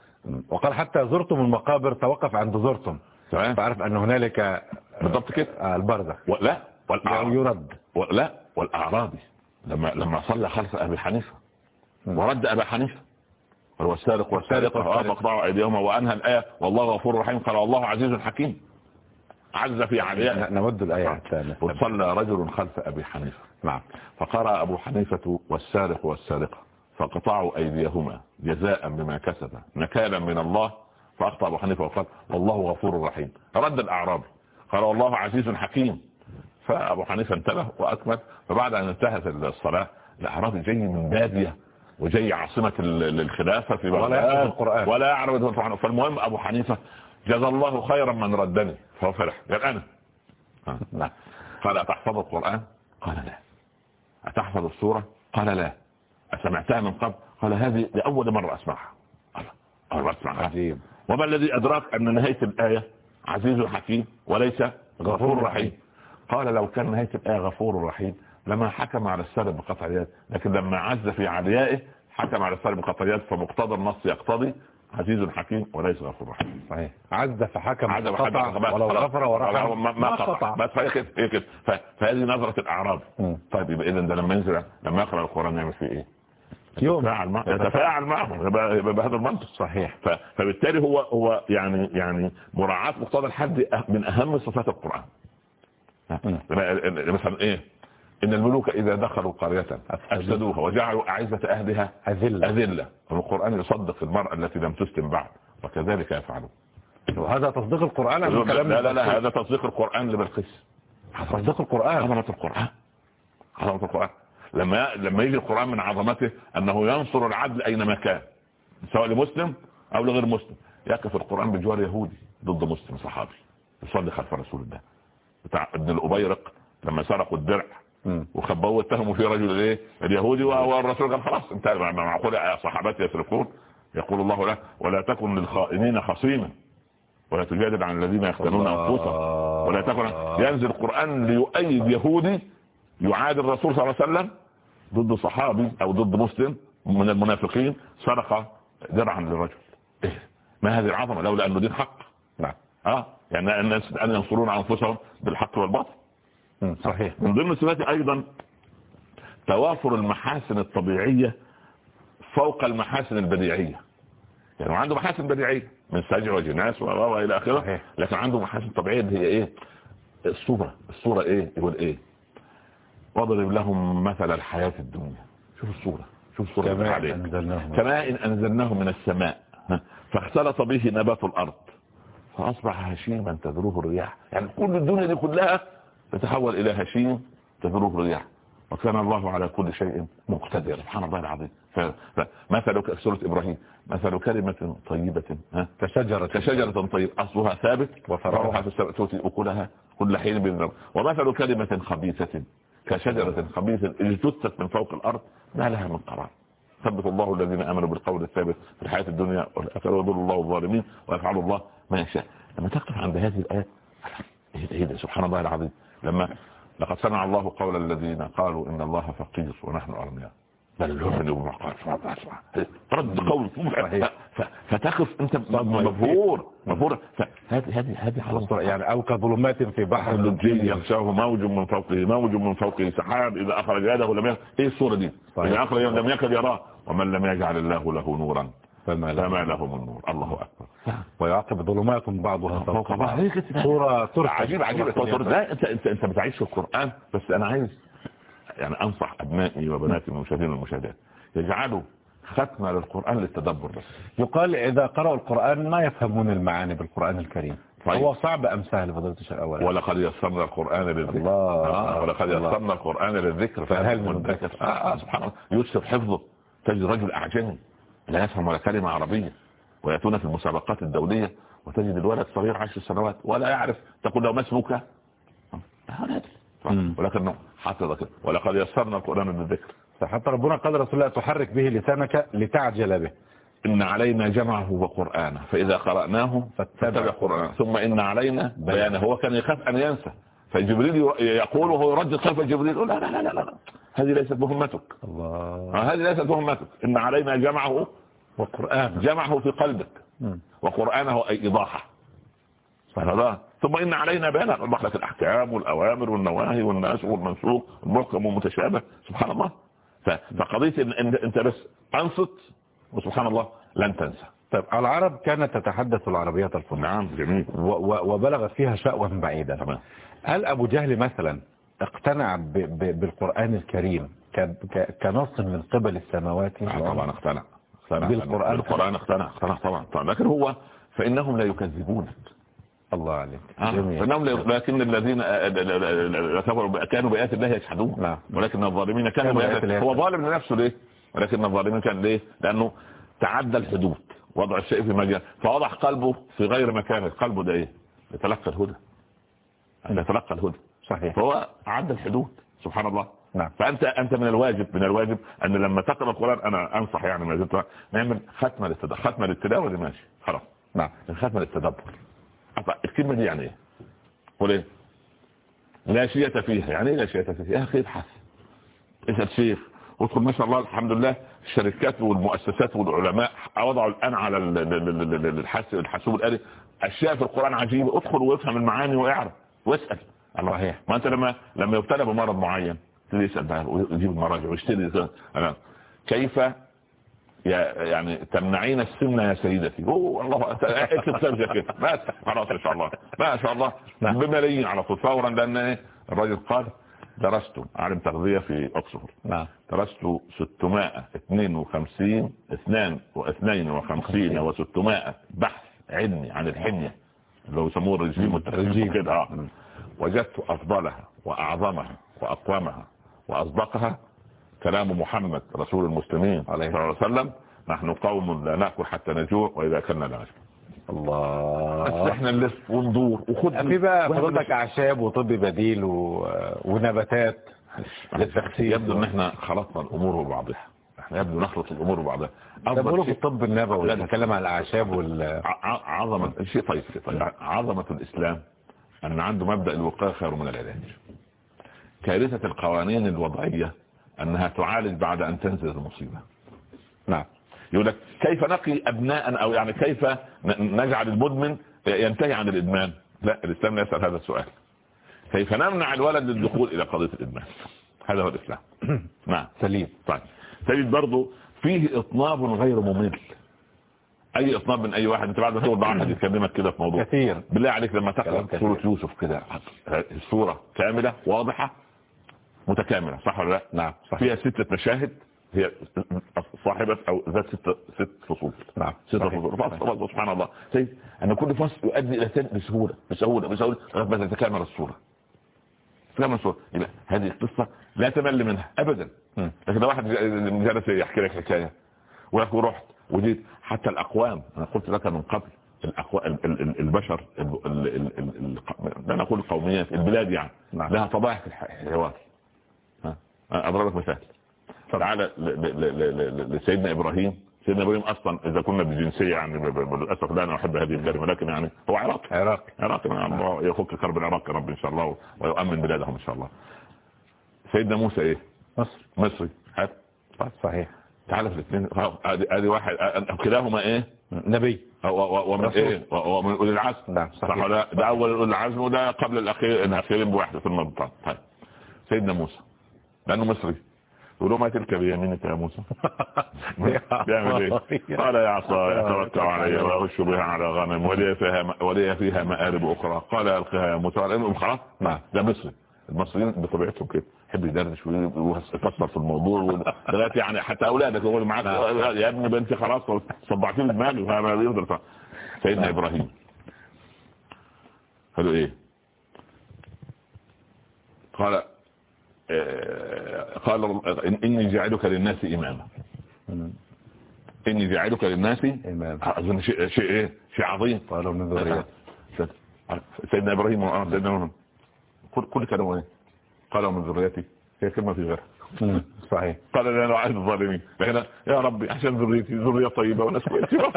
وقال حتى زرتم المقابر توقف عند زرتم. تمام. فعرف أن هنالك بالضبط كده. آه، البرزخ. ولا أو والأعراب يرد. لا والأعرابي لما لما صلى خلف أبي حنيفة. ورد أبا حنيفة. هو السارق والسارقة فاقطعوا أيديهما وأنهى الآية. والله غفور رحيم. قال والله عزيز حكيم. عز في علياء نود الآية الثانية. وصلى رجل خلف أبي حنيفة. نعم. فقرأ أبو حنيفة والسارق والسارقة. فقطعوا أيديهما جزاء بما كسب نكالا من الله. فأخطأ أبو حنيفة وقال والله غفور رحيم. رد الأعرابي قال والله عزيز حكيم. فأبو حنيفة انتبه وأكمل. فبعد أن انتهت الصلاة الأعرابي جاي من بادية وجاي عاصمة الخلافة في ولا يعرف القرآن. ولا يعرف القرآن. فالمهم أبو حنيفة جزا الله خيرا من ردني. فهو فرح. قال أنا نعم. قال أتحفظ القرآن. قال لا. أتحفظ السورة? قال لا. أسمعتها من قبل؟ قال هذه لأول مرة أسمعها. أول أسمعها. عجيب وما الذي أدراك أن نهاية الآية عزيز حكيم وليس غفور رحيم؟ قال لو كان نهاية الآية غفور رحيم. لما حكم على السلب بقطع اليد. لكن لما عز في عليائه حكم على السلب بقطع اليد فمقتضى النص يقتضي عزيز حكيم وليس غفور رحيم. صحيح. عز فحكم عز قطع ولو غفر ورحم ما, قطع. بس فهذه نظرة الأعراب طيب يبقى إذا ده لما ينزل لما يقرأ القرآن يعمل فيه إيه؟ يوم يتفاعل معه يتفاعل. معه بهذا المنطق. صحيح. فبالتالي هو هو يعني يعني مراعاة مقتضى الحد من أهم صفات القرآن. مثلا إيه؟ إن الملوك إذا دخلوا قرية أفسدوها وجعلوا أعزة أهلها أذلة. أذلة. القرآن يصدق المرأة التي لم تسلم بعد وكذلك يفعلون. وهذا تصديق القرآن لا لا, لا, لا هذا تصديق القرآن لبلقيس تصديق القرآن. عظمة القرآن. عظمة القرآن. لما لما يجي القرآن من عظمته أنه ينصر العدل أينما كان سواء لمسلم أو لغير مسلم. يقف القرآن بجوار يهودي ضد مسلم صحابي يصلي خلف رسول الله. بتاع ابن الأبيرق لما سرقوا الدرع. وخبوه اتهموا في رجل إيه؟ اليهودي والرسول قال خلاص انت معقول صحابتي يسرقون؟ يقول الله له ولا تكن للخائنين خصيما. ولا تجادل عن الذين يختنون أنفسهم. ولا تكن ينزل القرآن ليؤيد يهودي يعادي الرسول صلى الله عليه وسلم ضد صحابي أو ضد مسلم من المنافقين سرق درعا للرجل. إيه؟ ما هذه العظمة؟ لولا انه دين حق. آه يعني الناس ان ينصرون أنفسهم بالحق والباطل. صحيح. من ضمن صفات أيضا توافر المحاسن الطبيعية فوق المحاسن البديعية. يعني عنده محاسن بديعية من سجع وجناس والى آخره لكن عنده محاسن طبيعية هي إيه؟ الصورة. الصورة إيه؟ يقول إيه؟ واضرب لهم مثل الحياة الدنيا. شوف الصورة. شوف الصورة كماء أنزلناه. كماء إن أنزلناه من السماء. فاختلط به نبات الأرض. فأصبح هشيما تذروه الرياح. يعني كل الدنيا دي كلها تتحول إلى هشيم تذروه الرياح. وكان الله على كل شيء مقتدر سبحان الله العظيم. فمثل سورة إبراهيم. مثل كلمة طيبة كشجرة. كشجرة طيبة. أصلها ثابت. وفرعها تؤتي أكلها كل حين بإذن ومثل كلمة خبيثة. كشجرة خبيثة اجتثت من فوق الأرض. ما لها من قرار. ثبت الله الذين آمنوا بالقول الثابت في الحياة الدنيا ويضل الله الظالمين ويفعل الله ما يشاء. لما تقف عند هذه الايات ده سبحان الله العظيم. لما لقد سمع الله قول الذين قالوا إن الله فقير ونحن أغنياء. بل يؤمن بما قال رد قول فتقف انت مبهور مبهور. هذه هذه هذه يعني أو كظلمات في بحر اللجي يغشاه موج من فوقه موج من فوقه سحاب. إذا أخرج يده لم يكن إيه الصورة دي؟ إذا أخرج لم يكن يراه. ومن لم يجعل الله له نورا فما له. من نور. الله أكبر. ويعقب ظلمات بعضها فوق بعض. صورة صورة عجيب عجيب. لا انت انت أنت بتعيش في القرآن. بس أنا عايز يعني أنصح أبنائي وبناتي المشاهدين والمشاهدات يجعلوا ختمة للقرآن للتدبر بس. يقال إذا قرأوا القرآن ما يفهمون المعاني بالقرآن الكريم. طيب. هو صعب أم سهل فضيلة الشيخ الأول ولقد يسرنا القرآن للذكر. الله. آه ولقد يسرنا القرآن للذكر. فهل من الذكر. آه آه سبحان الله. يوسف حفظه. تجد رجل أعجمي لا يفهم ولا كلمة عربية ويأتون في المسابقات الدولية وتجد الولد صغير عشر سنوات ولا يعرف تقول له ما اسمك؟ ولكنه حافظ كده ولقد يسرنا القرآن للذكر فحتى ربنا قال رسول الله تحرك به لسانك لتعجل به. إن علينا جمعه وقرآنه. فإذا قرأناه فاتبع قرآنه. ثم إن علينا بيانه. هو كان يخاف أن ينسى. فجبريل يقول وهو يردد خلف جبريل يقول لا لا لا لا, لا. هذه ليست مهمتك. الله. هذه ليست مهمتك. إن علينا جمعه وقرآن جمعه في قلبك. وقرآنه أي إيضاحه هذا ثم إن علينا بيان نوضح لك الأحكام والأوامر والنواهي والناس والمنسوخ والمحكم والمتشابه. سبحان الله. فقضية إن أنت بس أنصت وسبحان الله لن تنسى. طيب العرب كانت تتحدث العربية الفصحى. نعم جميل. وبلغت فيها شأوا بعيدا. تمام. هل أبو جهل مثلا اقتنع ب- ب- بالقرآن الكريم كنص من قبل السماوات؟ آه طبعا اقتنع. اقتنع. بالقرآن. بالقرآن اقتنع اقتنع طبعا. طبعا لكن هو فإنهم لا يكذبونك الله عليك. آه. لا لكن الذين آه، لا- لا- لا- لا كفروا كانوا بآيات الله يجحدون. نعم. ولكن الظالمين كانوا بآيات الله هو ظالم لنفسه ليه؟ ولكن الظالمين كان ليه؟ لأنه تعدى الحدود وضع الشيء في مجال. فوضع قلبه في غير مكانه. قلبه ده إيه؟ يتلقى الهدى. يتلقى الهدى. صحيح. فهو عدى الحدود. سبحان الله. نعم. فأنت أنت من الواجب من الواجب أن لما تقرأ القرآن أنا أنصح يعني ما زلت نعمل ختمه للتدبر ختمه للتلاوه دي ماشي خلاص. نعم. ختمه للتدبر أطلع. الكلمة دي يعني إيه؟ قول إيه؟ لا شية فيها يعني إيه لا شية فيها؟ يا أخي ابحث اسال شيخ وادخل ما شاء الله الحمد لله الشركات والمؤسسات والعلماء وضعوا الآن على الحاسوب الآلي أشياء في القرآن عجيبة ادخل وافهم المعاني واعرف واسأل الله صحيح. ما أنت لما لما يبتلى بمرض معين يسأل بقى ويجيب المراجع ويشتري كيف يعني تمنعين السمنة يا سيدتي. أوه الله اكتب سرجه كده. بس خلاص إن شاء الله. ما شاء الله. نعم. بملايين على طول. فورا لأن إيه؟ الراجل قال درست عالم تغذية في اوكسفورد نعم. درست 652 اثنان واثنين وخمسين وستمائة بحث علمي عن الحمية اللي هو يسموه الرجيم والتخسيس كده آه. وجدت أفضلها وأعظمها وأقومها واصدقها كلام محمد رسول المسلمين عليه وسلم نحن قوم لا نأكل حتى نجوع وإذا كنا لا نشبع الله. إحنا نلف وندور وخد في بقى فضلك أعشاب وطب بديل و... ونباتات. للتخسيس يبدو إن إحنا خلطنا الأمور ببعضها. إحنا يبدو نخلط الأمور ببعضها. ده بيقولوا في شيء- الطب النبوي لا. نتكلم عن الأعشاب وال ع- ع- عظمة شيء طيب شيء طيب. عظمة الإسلام أن عنده مبدأ الوقاية خير من العلاج. كارثة القوانين الوضعية أنها تعالج بعد أن تنزل المصيبة. نعم. يقول لك كيف نقي أبناء أو يعني كيف نجعل المدمن ينتهي عن الإدمان؟ لا الإسلام لا يسأل هذا السؤال. كيف نمنع الولد للدخول إلى قضية الإدمان؟ هذا هو الإسلام. [COUGHS] نعم. سليم. طيب. تجد برضه فيه إطناب غير ممل. أي إطناب من أي واحد؟ أنت بعد ما تقول واحد يكلمك كده في موضوع. كثير. بالله عليك لما كثير. سورة يوسف كده الصورة كاملة واضحة متكاملة صح ولا لا؟ نعم صحيح فيها ستة مشاهد هي صاحبة أو ذات ست ست فصول نعم صحيح. فصول فصل سبحان الله طيب أن كل فصل يؤدي إلى ثاني بسهولة بسهولة بسهولة لغاية ما تتكامل الصورة تتكامل الصورة يبقى هذه القصة لا تمل منها أبدا مم. لكن لو واحد جلس يحكي لك حكاية ويقول رحت وجيت حتى الأقوام أنا قلت لك من قبل الأقوى ال- ال- ال- البشر ال- ال- ال- ال- ال- لا نقول القوميات البلاد يعني نعم. لها طبائع في الح- الحوار لك مثال تعالى لسيدنا إبراهيم. سيدنا إبراهيم أصلا إذا كنا بجنسية يعني للأسف لا أنا أحب هذه الكلمة لكن يعني هو عراقي. عراقي. عراقي نعم. الله يفك كرب العراق يا رب إن شاء الله ويؤمن بلادهم إن شاء الله. سيدنا موسى إيه؟ مصر مصري. هات. صحيح. تعالى في الاثنين. ادي واحد. كلاهما إيه؟ نبي. ومن. إيه؟ ومن أولي العزم. نعم صح صحيح ولا ده أول أولي العزم وده قبل الأخير الأخيرين بواحدة في المنطقة طيب. سيدنا موسى. لأنه مصري. يقول له ما تلك بيمينك يا موسى. [LAUGHS] بيعمل إيه؟ قال يا عصاي اتوكل علي [LAUGHS] وأغش بها على غنم ولي فيها ولي فيها مآرب أخرى. قال ألقها يا موسى. قال إنهم خلاص نعم. ده مصري. المصريين بطبيعتهم كده. يحب يدردش ويكسر في الموضوع. لغاية يعني حتى أولادك يقول معاك يا ابني بنتي خلاص صبعتني دماغي فما بيقدر سيدنا. إبراهيم. قالوا إيه؟ قال قال إن- إني جاعلك للناس إماما. مم. إني جاعلك للناس إمام أظن شيء شيء إيه؟ شيء عظيم. قالوا من سيدنا إبراهيم وآه سيدنا إبراهيم كل كل كلمة إيه؟ قالوا من ذريتي. هي كلمة في غيرها. صحيح. قال أنا عايز الظالمين. لكن يا ربي عشان ذريتي ذرية طيبة وناس كويسين. [LAUGHS]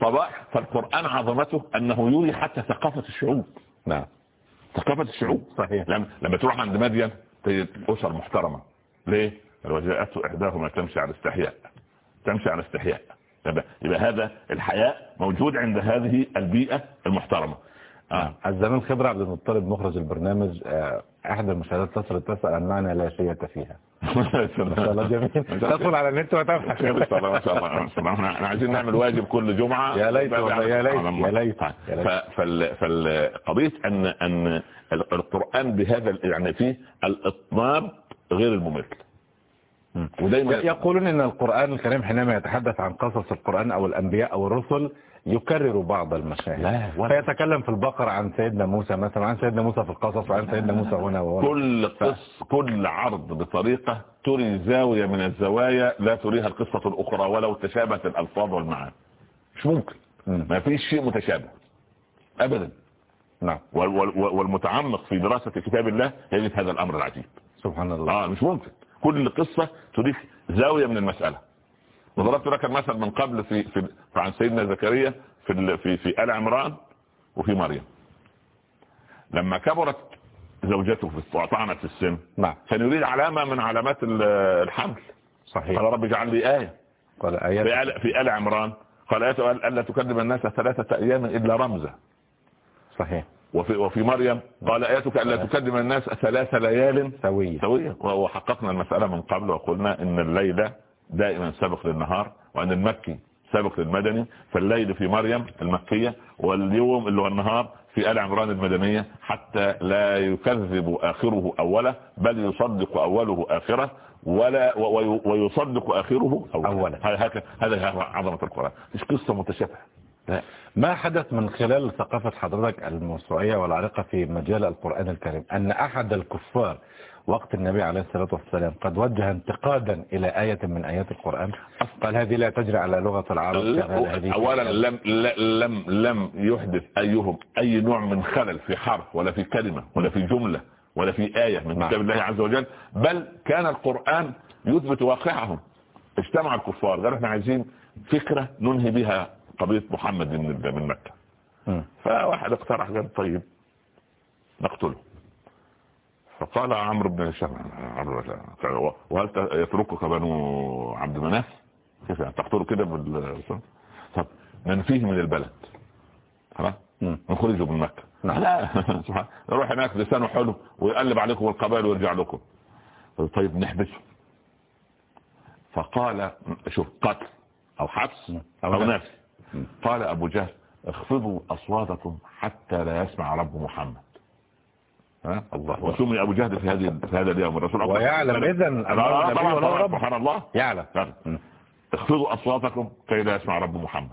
طبعا فالقرآن عظمته أنه يوري حتى ثقافة الشعوب. نعم. ثقافة الشعوب. صحيح. لما لما تروح عند مدين تجد أسر محترمة. ليه؟ لو جاءته إحداهما تمشي على استحياء. تمشي على استحياء. يبقى, هذا الحياء موجود عند هذه البيئة المحترمة. آه. الزميل خضر عبد المطلب مخرج البرنامج آه، احد المشاهدات اتصلت تسال عن معنى لا شيء فيها ما شاء الله جميل تدخل على النت وتبحث ما شاء الله ما شاء الله. إحنا عايزين نعمل واجب كل جمعة يا ليت يا ليت يا ليت طيب. يا ليت. ف- فال- فالقضية ان أن القرآن بهذا يعني فيه الإطناب غير الممل مم. ودايما يقولون إن القرآن الكريم حينما يتحدث عن قصص القرآن أو الأنبياء أو الرسل يكرر بعض المشاهد. فيتكلم في البقرة عن سيدنا موسى مثلا عن سيدنا موسى في القصص وعن سيدنا موسى هنا وهنا. كل قص كل عرض بطريقة تري زاوية من الزوايا لا تريها القصة الأخرى ولو تشابهت الألفاظ والمعاني. مش ممكن. مم. ما فيش شيء متشابه. أبدا. نعم. وال- وال- والمتعمق في دراسة كتاب الله يجد هذا الأمر العجيب. سبحان الله. آه مش ممكن. كل قصة تريك زاوية من المسألة. وضربت لك المثل من قبل في, في عن سيدنا زكريا في ال- في في آل عمران وفي مريم. لما كبرت زوجته في وطعنت في السن. نعم. كان يريد علامة من علامات ال- الحمل. صحيح. قال رب اجعل لي آية. قال في ايات آل, في آل عمران. قال آية ألا تكذب الناس ثلاثة أيام إلا رمزا. صحيح. وفي, وفي مريم. قال آياتك ألا تكذب الناس ثلاث ليال سوية. سوية. وحققنا المسألة من قبل وقلنا إن الليل دائما سابق للنهار وان المكي سابق للمدني. فالليل في مريم المكية واليوم اللي هو النهار في آل عمران المدنية. حتى لا يكذب آخره أوله بل يصدق أوله آخره ولا ويصدق آخره أوله. هذا عظمة القرآن. مش قصة متشابهة. ما حدث من خلال ثقافة حضرتك الموسوعية والعريقة في مجال القرآن الكريم أن أحد الكفار وقت النبي عليه الصلاة والسلام قد وجه انتقادا إلى آية من آيات القرآن. قال هذه لا تجري على لغة العرب اولا لم لم لم يحدث أيهم أي نوع من خلل في حرف ولا في كلمة ولا في جملة ولا في آية من نعم. كتاب الله عز وجل بل كان القرآن يثبت واقعهم. اجتمع الكفار قالوا إحنا عايزين فكرة ننهي بها قضيه محمد من مم. فواحد اقترح قال طيب نقتله. فقال عمرو بن هشام عمرو بن وهل يتركك بنو عبد مناف؟ كيف يعني؟ تقتله كده بال طب ننفيه من البلد. خلاص. نخرجه من مكة. نعم. لا [LAUGHS] سبحان يروح هناك لسانه حلو ويقلب عليكم القبائل ويرجع لكم. طيب نحبسه. فقال شوف قتل أو حبس أو أو نفي. نفي قال أبو جهل اخفضوا أصواتكم حتى لا يسمع رب محمد. الله وسمي أبو جهل في هذه في هذا اليوم. الرسول. ويعلم رب. سبحان الله. يعلم. اخفضوا أصواتكم كي لا يسمع رب محمد.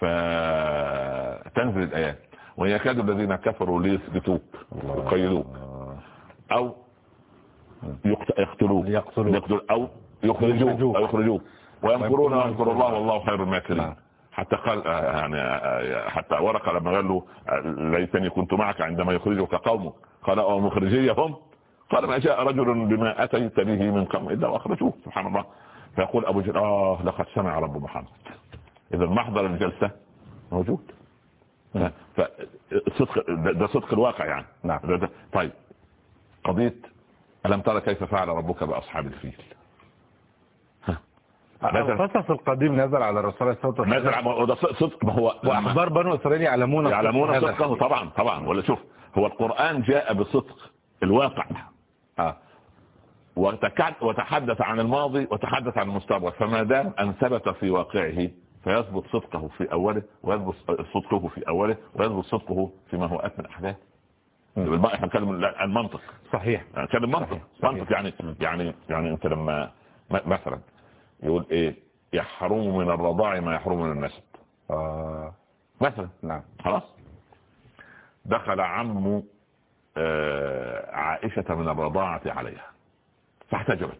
فتنزل الآيات. ويكاد الذين كفروا ليثبتوك ويقيدوك أو يقت- يقتلوك. يقتلوك. يقتل أو يخرجوك. يخرجوك. أو يخرجوك. ويمكرون. ويمكر الله والله خير الماكرين. نعم. حتى قال آه، يعني آه، حتى ورقه لما قال له آه، ليتني كنت معك عندما يخرجك قومك قال أو مخرجيهم قال ما جاء رجل بما أتيت به من قوم إلا وأخرجوه سبحان الله فيقول أبو جهل آه لقد سمع رب محمد اذا محضر الجلسة موجود. فالصدق ده صدق الواقع يعني نعم. طيب قضية ألم ترى كيف فعل ربك بأصحاب الفيل. القصص القديم نزل على الرسول صلى الله عليه نزل وسلم على- وده صدق ما هو وأخبار بنو إسرائيل يعلمون يعلمون. صدقه طبعا طبعا. ولا شوف هو القرآن جاء بصدق الواقع. آه. وتحدث عن الماضي وتحدث عن المستقبل. فما دام أن ثبت في واقعه فيثبت صدقه في أوله ويثبت صدقه في أوله ويثبت صدقه فيما هو أثنى الأحداث. مم. بالم- إحنا نتكلم عن منطق. صحيح. نتكلم منطق. صحيح. منطق يعني يعني يعني أنت لما مثلا. يقول إيه؟ يحرم من الرضاع ما يحرم من النسب. آه. مثلا نعم. خلاص. دخل عم آه، عائشة من الرضاعة عليها. فاحتجبت.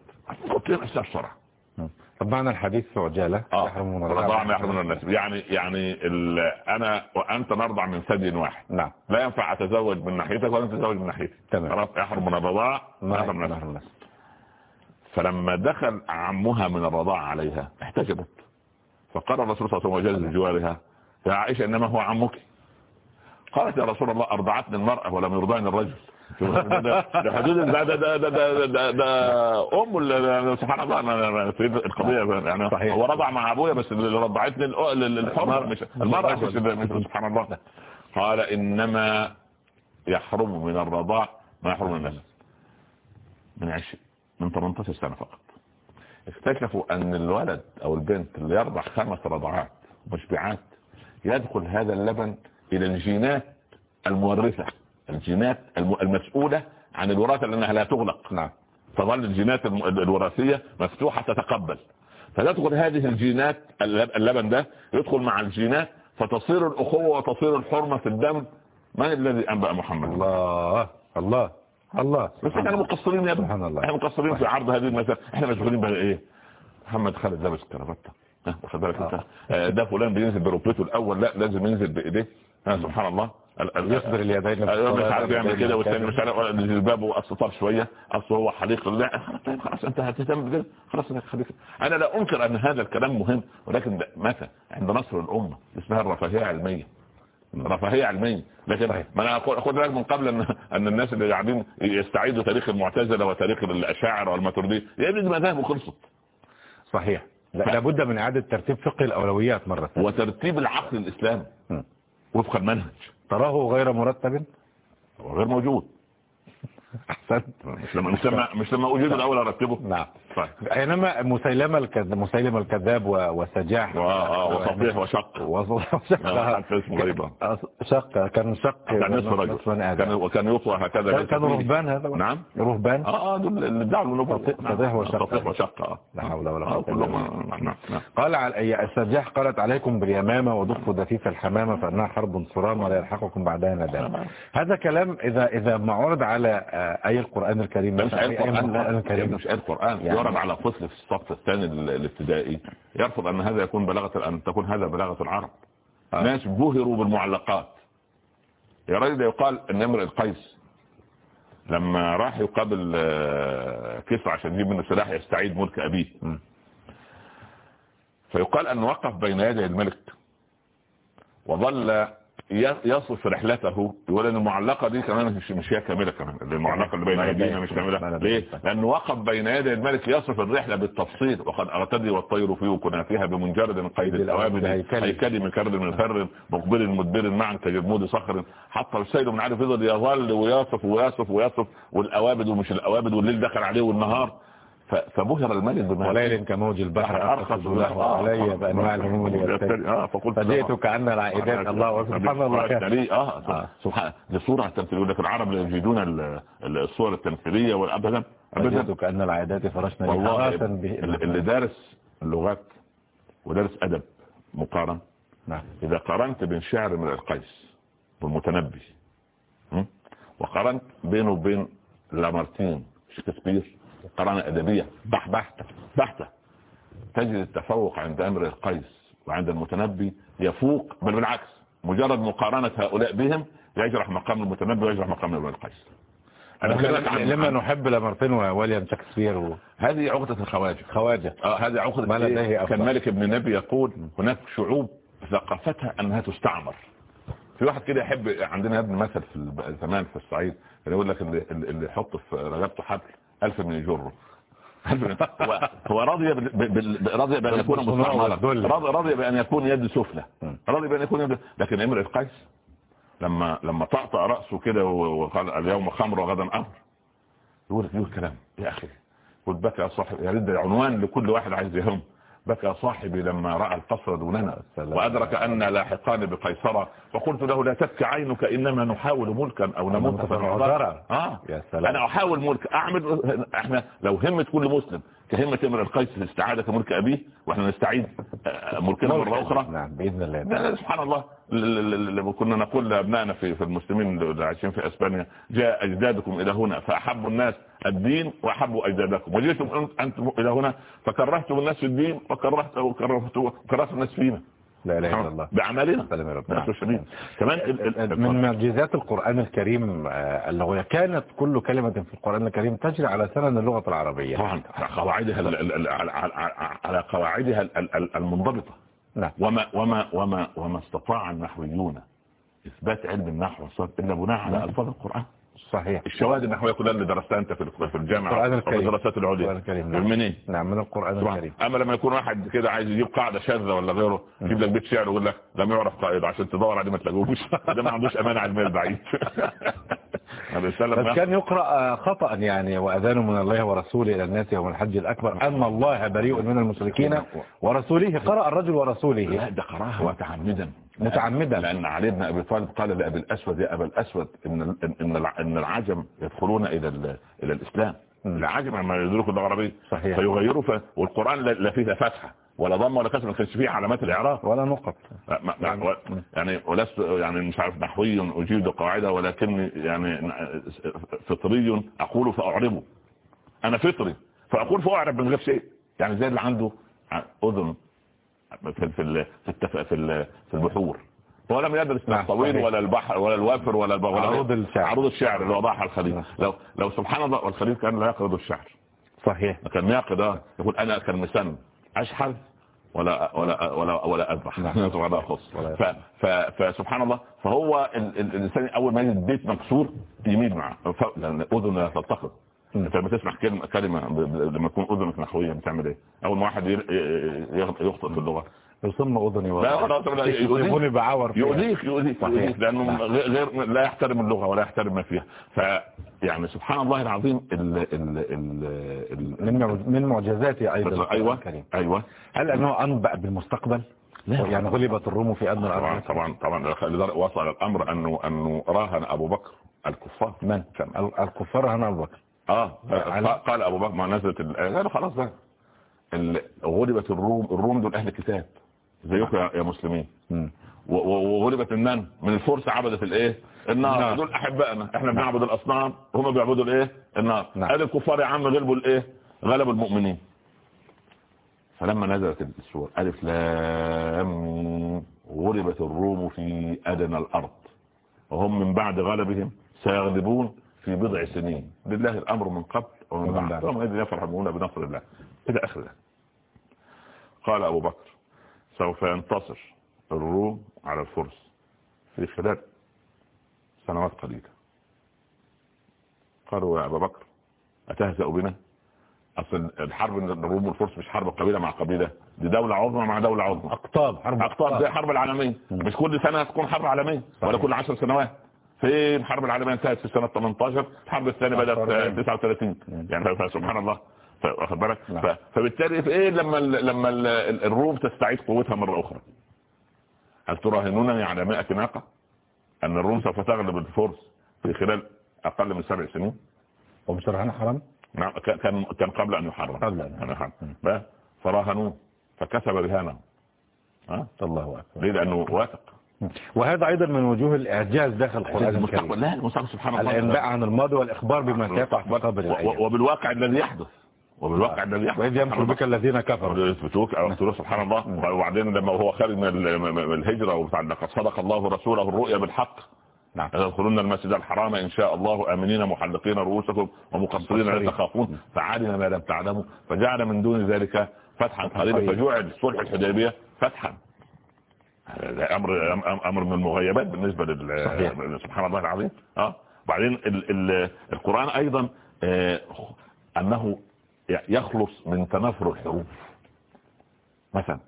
قلت لها نفسها بسرعة. مم. طب معنى الحديث في عجالة يحرم من الرضاعة ما يحرم من النسب. يعني يعني أنا وأنت نرضع من ثدي واحد. نعم. لا ينفع أتزوج من ناحيتك ولا تتزوج من ناحيتي. تمام. خلاص يحرم من الرضاعة ما يحرم من النسب. فلما دخل عمها من الرضاعة عليها احتجبت. فقال الرسول صلى الله عليه وسلم وجلس بجوارها يا عائشة إنما هو عمك. قالت يا رسول الله أرضعتني المرأة ولم يرضعني الرجل. [LAUGHS] ده- حدود ده ده ده ده ده ده ده أم سبحان الله في القضية يعني صحيح. هو رضع مع أبويا بس اللي رضعتني الحر مش المرأة مش سبحان الله. قال إنما يحرم من الرضاع ما يحرم من النسب من عشر من 18 سنة فقط. اكتشفوا أن الولد أو البنت اللي يرضع خمس رضعات مشبعات يدخل هذا اللبن إلى الجينات المورثة الجينات الم- المسؤولة عن الوراثة لأنها لا تغلق. نعم. تظل الجينات الوراثية مفتوحة تتقبل. فتدخل هذه الجينات اللب- اللبن ده يدخل مع الجينات فتصير الأخوة وتصير الحرمة في الدم. من الذي أنبأ محمد؟ الله الله. الله. بس إحنا مقصرين يا ابني. سبحان الله. إحنا مقصرين في عرض هذه المسألة. إحنا مشغولين بقى إيه؟ محمد خالد لابس كرافته. ها واخد بالك انت؟ آه، ده فلان بينزل بركبته الأول. لا لازم ينزل بإيديه. ها سبحان الله. ال- ال- يصبر اليدين أيوه مش عارف يعمل كده والثاني. مش عارف جلبابه الستار شوية. أصل هو حليق. لا طيب خلاص انت هتهتم بكده؟ خلاص انك خليك. أنا لا أنكر أن هذا الكلام مهم ولكن متى؟ عند نصر الأمة اسمها الرفاهية علميه رفاهية علمية. لكن. ما أنا خد بالك من قبل ان إن الناس اللي قاعدين يستعيدوا تاريخ المعتزلة وتاريخ الأشاعرة والماتريديه يا ابني مذاهب وخلصت صحيح. لا- لابد من إعادة ترتيب فقه الأولويات مرة ثانية. وترتيب العقل الإسلامي. وفق المنهج. تراه غير مرتب؟ هو غير موجود. [LAUGHS] أحسنت. مش لما مش لما مش لما الأول أرتبه. نعم. طيب. بينما مسيلمة الكذاب مسيلمة الكذاب وسجاح آه، وصفيح وشق. [LAUGHS] آه، شق حتى اسمه آه. شق كان شق. كان نصف رجل. كان وكان يطوى هكذا كان- رهبان هذا. نعم. رهبان. آه آه دول اللي ادعوا النبوة صفيح نعم. وشق. صفيح وشق آه. لا حول ولا آه، قوة إلا كلهم بالله. آه، نعم نعم. قال على السجاح قالت عليكم باليمامة ودخوا دفيف الحمامة فإنها حرب صرام ولا يلحقكم بعدها ندام هذا كلام إذا إذا ما عرض على آه، أي القرآن الكريم مش آية القرآن. لا الكريم. مش آية قرآن يعرض على طفل في الصف الثاني ال- الابتدائي يرفض أن هذا يكون بلاغة أن تكون هذا بلاغة العرب آه. ناس بهروا بالمعلقات يا راجل ده يقال امرئ القيس لما راح يقابل آه، كسرى عشان يجيب منه سلاح يستعيد ملك أبيه م. فيقال أن وقف بين يدي الملك وظل يصف رحلته يقول ان المعلقة دي كمان مش مش هي كاملة كمان. المعلقة اللي بين ما أيدينا مش كاملة. ليه؟ لأنه وقف بين يدي الملك يصف الرحلة بالتفصيل. وقد أرتدي والطير في وكنافها بمنجرد قيد الثوابت بهيكل. هيكلي من كرد من فر مقبل مدبر معا كجرمود صخر. حتى السيد من عارف يفضل يظل ويصف ويصف ويصف والأوابد ومش الأوابد والليل دخل عليه والنهار. فبهر الملك بما وليل كموج البحر أرخص له علي بأنواع الهموم فقلت فجئت كأن العائدات الله سبحان الله آه سبحان دي صورة تمثيلية. يقول لك العرب لا يجيدون ال- ال- الصور التمثيلية والابدا فجئت كأن العائدات فرشنا والله اللي دارس اللغات ودارس أدب مقارن. نعم. إذا قارنت بين شعر من القيس والمتنبي? وقارنت بينه وبين لامارتين شكسبير قرانة ادبية بح بحتة بحتة. تجد التفوق عند أمر القيس وعند المتنبي يفوق بل بالعكس مجرد مقارنة هؤلاء بهم يجرح مقام المتنبي ويجرح مقام ابن القيس. عن لما نحب لامارتين وويليام شكسبير و- هذه عقدة الخواجة خواجة آه هذه عقدة ما إيه؟ كان ملك ابن نبي يقول هناك شعوب ثقافتها أنها تستعمر. في واحد كده يحب عندنا ابني مثل في زمان في الصعيد يقول لك اللي, اللي يحط في رقبته حبل. ألف من يجره [LAUGHS] هو راضي راضي بأن يكون مستعمرا. راضي بأن يكون يد سفلى. راضي بأن يكون يد لكن امرئ القيس لما لما طأطأ رأسه كده وقال اليوم خمر وغدا أمر. يقول لك يقول كلام. يا أخي قل بكى يا صاحبي يا ريت عنوان لكل واحد عايز يهم. بكى صاحبي لما رأى القصر دوننا. وأدرك أن لاحقان بقيصر فقلت له لا تبكي عينك إنما نحاول ملكا أو نموت آه. يا سلام. أنا أحاول ملك. اعمل إحنا لو همة كل مسلم. كهمة امرئ القيس في استعادة ملك أبيه وإحنا نستعيد آه، ملكنا مرة أخرى. نعم بإذن الله سبحان الله. كنا نقول لأبنائنا في في المسلمين اللي عايشين في إسبانيا جاء أجدادكم إلى هنا فأحبوا الناس الدين وأحبوا أجدادكم. وجئتم أنت- أنتم إلى هنا فكرهتم الناس في الدين وكرهت وكرهت وكرهت الناس فينا. لا إله إلا الله. بأعمالنا. سلام يا رب. نفس الشديد كمان ال- ال- من معجزات القرآن الكريم آه، اللغوية كانت كل كلمة في القرآن الكريم تجري على سنن اللغة العربية. طبعا على قواعدها على- قواعدها ال- ال- ال- المنضبطة. نعم. وما وما وما وما استطاع النحويون إثبات علم النحو والصرف إلا بناء على ألفاظ القرآن. صحيح. الشواهد النحويه كلها اللي درستها أنت في الجامعة القرآن أو الكريم. في الدراسات العليا الكريم نعم. منين؟ نعم من القرآن طبعا الكريم. أما لما يكون واحد كده عايز يجيب قاعدة شاذة ولا غيره يجيب لك بيت شعر ويقول لك لم يعرف قائد عشان تدور عليه ما تلاقوش [LAUGHS] ده ما عندوش امانه علميه البعيد [LAUGHS] هذا السلام بس كان يقرأ آه، خطأ يعني وأذان من الله ورسوله إلى الناس يوم الحج الأكبر. أن الله بريء من المشركين ورسوله قرأ الرجل لا ورسوله ده قرأها متعمدا متعمدا. لأن علي بن أبي طالب قال لأبي الأسود يا أبا الأسود إن ال- ان الع- إن العجم يدخلون إلى ال- إلى الإسلام مم. العجم لما يدركوا اللغة العربيه صحيح. فيغيروا ف... والقرآن لا فيه لا فتحة ولا ضم ولا كسر ما كانش فيه علامات الإعراب ولا نقط و- يعني ولست يعني مش عارف نحوي اجيد قاعدة ولكني يعني فطري أقول فأعربه أنا فطري فأقول فأعرب من غير شيء يعني زي اللي عنده أذن في في في التف... في في البحور هو لم يدرس لا نعم، الطويل. ولا البحر ولا الوافر ولا الب... ولا عروض الشعر. عروض الشعر اللي وضعها الخليل نعم. لو لو سبحان الله والخليل كان لا يقرض الشعر صحيح كان آه يقول أنا كالمسن أشحذ ولا ولا ولا ولا أذبح نعم. [LAUGHS] ولا اخص فسبحان الله فهو ال- ال- الإنسان أول ما يجد بيت مكسور يميل معه اذن لا تلتقط. انت لما تسمع ب- ب- لما تكون أذنك نحوية بتعمل إيه؟ أول ما واحد يخطئ في اللغة يصم يصيبني يؤذيك. بعور. يؤذيك يؤذيك. لأنه نعم. غير لا يحترم اللغة ولا يحترم ما فيها. ف يعني سبحان الله العظيم ال ال ال من مع- من معجزاته القرآن أيوه أيوه. هل أنه أنبأ بالمستقبل؟ لا. يعني غلبت الروم في أدنى طبعا الأرض طبعا طبعا. لذلك وصل الأمر انه أنه راهن أبو بكر الكفار. من؟ الكفار هنا أبو بكر. آه على- قال أبو بكر ما نزلت قالوا خلاص بقى. غلبت الروم الروم دول أهل كتاب زيكم يا مسلمين. وغلبت النان من الفرس عبدت الايه النار. دول أحبائنا. إحنا بنعبد الأصنام. هم بيعبدوا الايه النار. نعم. ادي الكفار يا عم غلبوا الايه غلبوا المؤمنين. فلما نزلت السور ألف لام غلبت الروم في أدنى الأرض. وهم من بعد غلبهم سيغلبون في بضع سنين. لله الأمر من قبل ومن بعد. بعد. وما اذ يفرحون بنصر الله. إلى اخره قال أبو بكر سوف ينتصر الروم على الفرس في خلال سنوات قليلة. قالوا يا أبا بكر أتهزأ بنا؟ أصل الحرب الروم والفرس مش حرب قبيلة مع قبيلة. دي دولة عظمى مع دولة عظمى. أقطاب حرب أقطاب زي حرب العالمية مش كل سنة تكون حرب عالمية ولا. كل عشر سنوات. في الحرب العالمية انتهت في سنة 18 الحرب الثانية بدأت أربعين. في 39 يعني فسبحان الله. واخد بالك؟ نعم. فبالتالي في إيه؟ لما ال لما ال الروم تستعيد قوتها مرة أخرى. هل تراهنونني على 100 ناقة أن الروم سوف تغلب الفرس في خلال أقل من سبع سنين؟ ومش رهان حرام؟ نعم. كان كان قبل أن يحرم. قبل أن يحرم. فراهنوه. فكسب رهانه ها؟ الله أكبر. ليه؟ لأنه واثق. وهذا أيضا من وجوه الإعجاز داخل القرآن المستقبل الكريم. لا المستقبل سبحان الله الإنباء عن الماضي والإخبار بما سيقع في قبل الأيام. وبالواقع الذي يحدث. وبالواقع الذي يحدث. وإذ يمكر بك الذين كفروا. يثبتوك. يقتلوك سبحان الله. وبعدين لما هو خارج من ال- من الهجرة وبتاع لقد صدق الله رسوله الرؤيا بالحق. نعم. يدخلون المسجد الحرام إن شاء الله. آمنين محلقين رؤوسكم ومقصرين لا. تخافون. فعلم ما لم تعلموا. فجعل من دون ذلك فتحا. قريبا قريبا. فجعل صلح الحديبية فتحا. أمر أمر من المغيبات بالنسبة. لل سبحان الله العظيم. آه. بعدين ال ال القرآن أيضا آه أنه يخلص من تنافر الحروف مثلا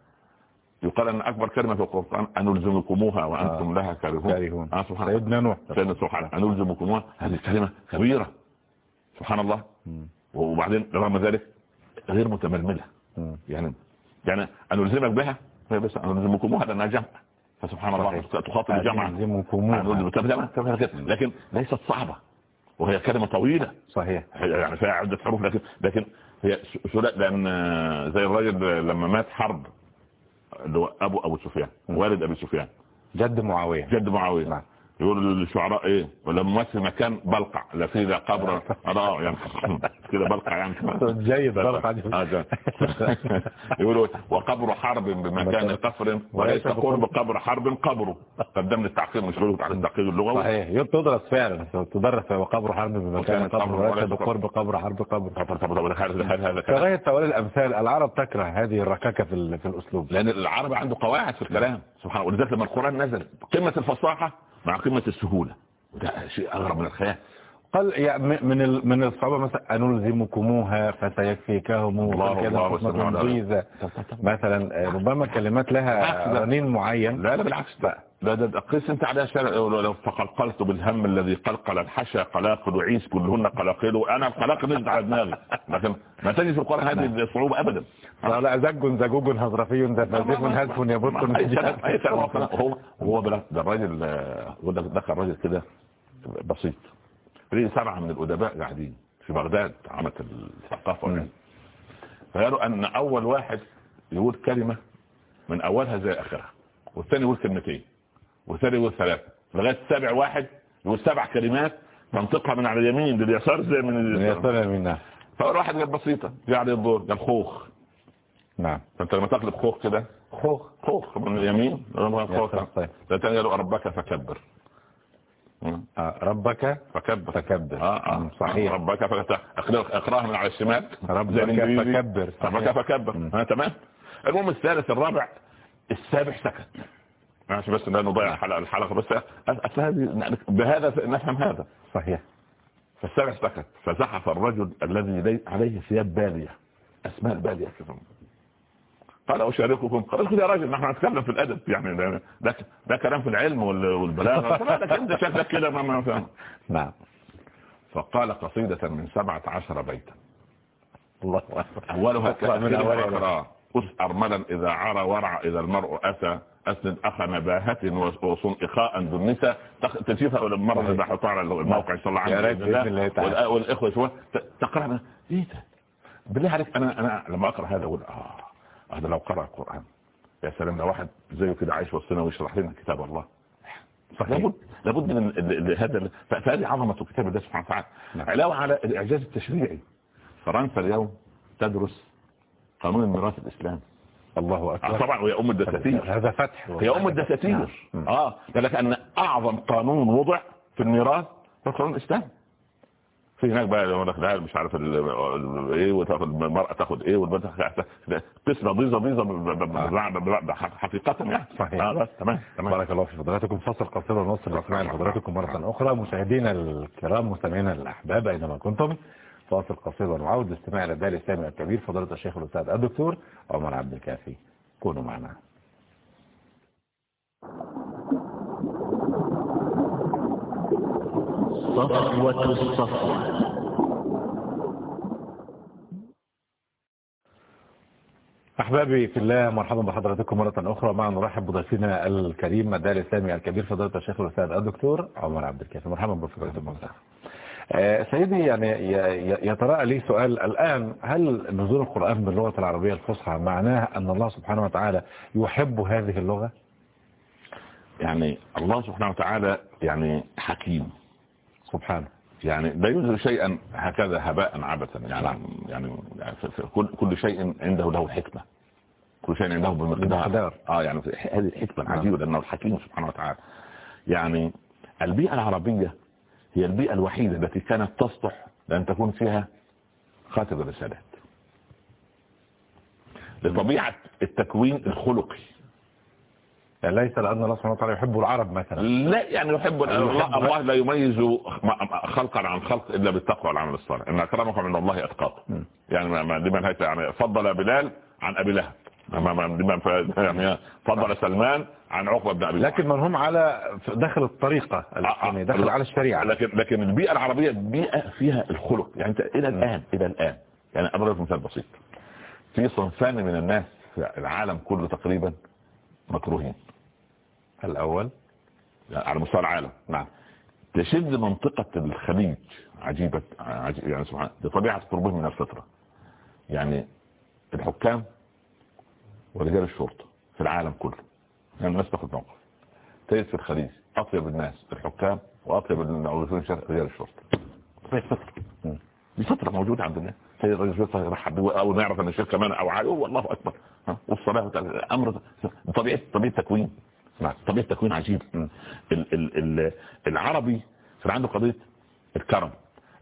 يقال أن أكبر كلمة في القرآن ان نلزمكموها وأنتم لها كارهون. آه سبحان الله. سيدنا نوح. سيدنا سبحانه ان نلزمكموها هذه كلمه كبيرة. سبحان الله. وبعدين رغم ذلك غير متململة. يعني يعني ان نلزمك بها بس نلزمكموها لانها جمع. فسبحان الله. تخاطب الجمع كده. لكن ليست صعبة وهي كلمة طويلة. صحيح. يعني فيها عدة حروف لكن لكن هي لأن زي الراجل لما مات حرب اللي هو أبو أبو سفيان والد أبي سفيان. جد معاوية. جد معاوية. نعم. يقول للشعراء إيه؟ ولما في مكان بلقع. لا في ذا قبر آه يعني كده بلقع يعني جيد بلقع. آه،. [LAUGHS] يقولوا وقبر حرب بمكان قفر وليس قرب. قبر حرب قبره. قدمنا التعقيد مش بيقولوا على التعقيد اللغوي. صحيح. تدرس فعلا. تدرس وقبر حرب بمكان قبر قبر وليس بقرب قبر. حرب قبر طب طب طب هذا كغاية تولي الأمثال. العرب تكره هذه الركاكة في في الأسلوب. لأن العربي عنده قواعد في الكلام. سبحان الله. ولذلك لما القرآن نزل قمة الفصاحة مع قمة السهولة. ده شيء أغرب من الخيال. قال يعني م- من من الصعوبة مثلا أنلزمكموها فسيكفيكهم الله مثلا ربما كلمات لها. رنين معين. لا لا بالعكس بقى لا ده أنت على لو فقلقلت بالهم الذي قلقل الحشا قلاقل وعيس كلهن قلاقل وأنا القلاقل نزلت على دماغي. لكن ما تجد في القرآن هذه الصعوبه ابدا. لا زج زجوج هزرفي زفازف هزف يبط هو هو ده الراجل دخل راجل كده بسيط. ليه سبعة من الأدباء قاعدين في بغداد عامة الثقافة والعلم فقالوا أن أول واحد يقول كلمة من أولها زي آخرها والثاني يقول كلمتين. والثاني يقول ثلاثة لغاية سابع واحد يقول سبع كلمات تنطقها من على اليمين لليسار زي من اليسار. يطلع منها فأول واحد قال بسيطة يعني الدور قال خوخ. نعم. فأنت لما تقلب خوخ كده خوخ. خوخ من اليمين خوخ. طيب. الثاني قالوا ربك فكبر. آه، ربك فكبر. فكبر. آه آه. صحيح. ربك فكبر. اقراها من على الشمال. ربك. فكبر،. ربك فكبر. ها تمام. المهم الثالث الرابع السابع سكت. ماشي بس لا نضيع الحلقة الحلقة بس أصل هذه بهذا نفهم هذا. صحيح. فالسابع سكت. فزحف الرجل الذي لي- عليه ثياب بالية. أسماء الباليه كده قال أشارككم. قال يا راجل نحن نتكلم في الأدب. يعني ده ده, ده كلام في العلم وال- والبلاغة. [LAUGHS] قال لك أنت شكلك كده ما ما فاهم نعم. فقال قصيدة من سبعة عشر بيتا. الله أولها أولها. وأخرى. أس أرملا إذا عرى ورع إذا المرء أتى. أسند أخ نباهة وصن إخاء ذو النساء. تشوفها المرة اللي بحطها على الموقع شاء الله يا ريت بإذن الله تعالى. والأ- والإخوة شوية ت- تقرأ من- إيه ده بالله عليك أنا أنا لما أقرأ هذا أقول آه هذا لو قرأ القرآن. يا سلام لو واحد زيه كده عايش وسطنا ويشرح لنا كتاب الله. صحيح. لابد لابد من هذا فهذه عظمة كتاب الله سبحانه وتعالى. نعم. علاوة على الاعجاز التشريعي فرنسا اليوم تدرس قانون الميراث الإسلامي. الله آه، أكبر طبعا وهي أم الدساتير. هذا فتح. هي أم الدساتير. نعم. آه قال لك أن أعظم قانون وضع في الميراث هو القانون الاسلامي في هناك بقى يقول لك مش عارف إيه وتاخد المرأة تاخد إيه والبنت ب- ب- ب- ب- حقيقة يعني. صحيح. آه تمام. تمام. بارك الله في فضلاتكم. فصل قصير ونصل الاستماع لحضراتكم مرة أخرى. مشاهدينا الكرام مستمعينا الأحباب أينما كنتم. فاصل قصير ونعود لاستماع إلى السامع الكبير فضيلة الشيخ الأستاذ الدكتور عمر عبد الكافي. كونوا معنا. صفوة الصفوة. أحبابي في الله مرحبا بحضراتكم مرة أخرى. معنا نرحب بضيفنا الكريم الدار السامع الكبير فضيلة الشيخ الأستاذ الدكتور عمر عبد الكافي. مرحبا بفضيلتكم سيدي يعني يتراءى لي سؤال الآن. هل نزول القرآن باللغة العربية الفصحى معناه أن الله سبحانه وتعالى يحب هذه اللغة؟ يعني الله سبحانه وتعالى يعني حكيم. سبحانه يعني لا ينزل شيئا هكذا هباء عبثا. يعني نعم. يعني كل كل شيء عنده له حكمة. كل شيء عنده بمقدار. آه يعني هذه الحكمه نعم. العجيبه لأنه الحكيم سبحانه وتعالى. يعني البيئة العربية هي البيئة الوحيدة التي كانت تصلح لأن تكون فيها خاتم الرسالات. لطبيعة التكوين الخلقي. يعني ليس لأن الله سبحانه وتعالى يحب العرب مثلا. لا يعني يحب الله, الله لا يميز خلقا عن خلق إلا بالتقوى والعمل الصالح. إن اكرمكم عند الله إتقاكم. م. يعني ما- هيك يعني فضل بلال عن أبي لهب. يعني فضل سلمان عن عقبة بن أبي لكن من هم على داخل الطريقة الإسلامية داخل على الشريعة. لكن لكن البيئة العربية بيئة فيها الخلق. يعني انت إلى الآن إلى الآن. يعني أضرب لك مثال بسيط. في صنفان من الناس في العالم كله تقريبا مكروهين. الأول. يعني على مستوى العالم. نعم. تشد منطقة الخليج عجيبة عجيب يعني سبحان بطبيعة قربهم من الفطرة. يعني الحكام ورجال الشرطة في العالم كله. يعني الناس تاخد موقف. تجد في الخليج أطيب الناس الحكام وأطيب المعروفين رجال مم. دي فطرة موجودة عندنا تجد رجل الشرطة يرحب أو نعرف أن الشركة كمان أو عالي أوه الله أكبر. ها، والصلاة. أمر طبيعة طبيعة تكوين. نعم. طبيعة تكوين عجيب. ال ال ال العربي كان عنده قضية الكرم.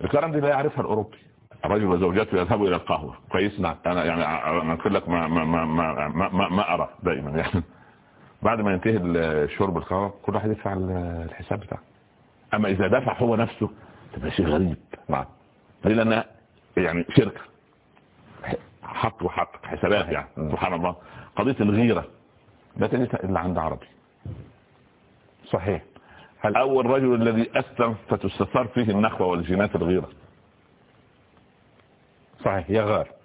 الكرم دي لا يعرفها الأوروبي. الرجل وزوجته يذهبوا إلى القهوة. كويس؟ نعم. أنا يعني أنا أقول لك ما ما ما ما ما, ما, أرى دائما يعني. بعد ما ينتهي الشرب القهوة كل واحد يدفع الحساب بتاعه. أما إذا دفع هو نفسه هذا شيء غريب. نعم. لأنها يعني شركة. حق وحق حسابات يعني. سبحان الله. قضية الغيرة لا تجدها إلا عند عربي. صحيح. هل أول رجل الذي أسلم فتستثار فيه النخوة والجينات الغيرة؟ صحيح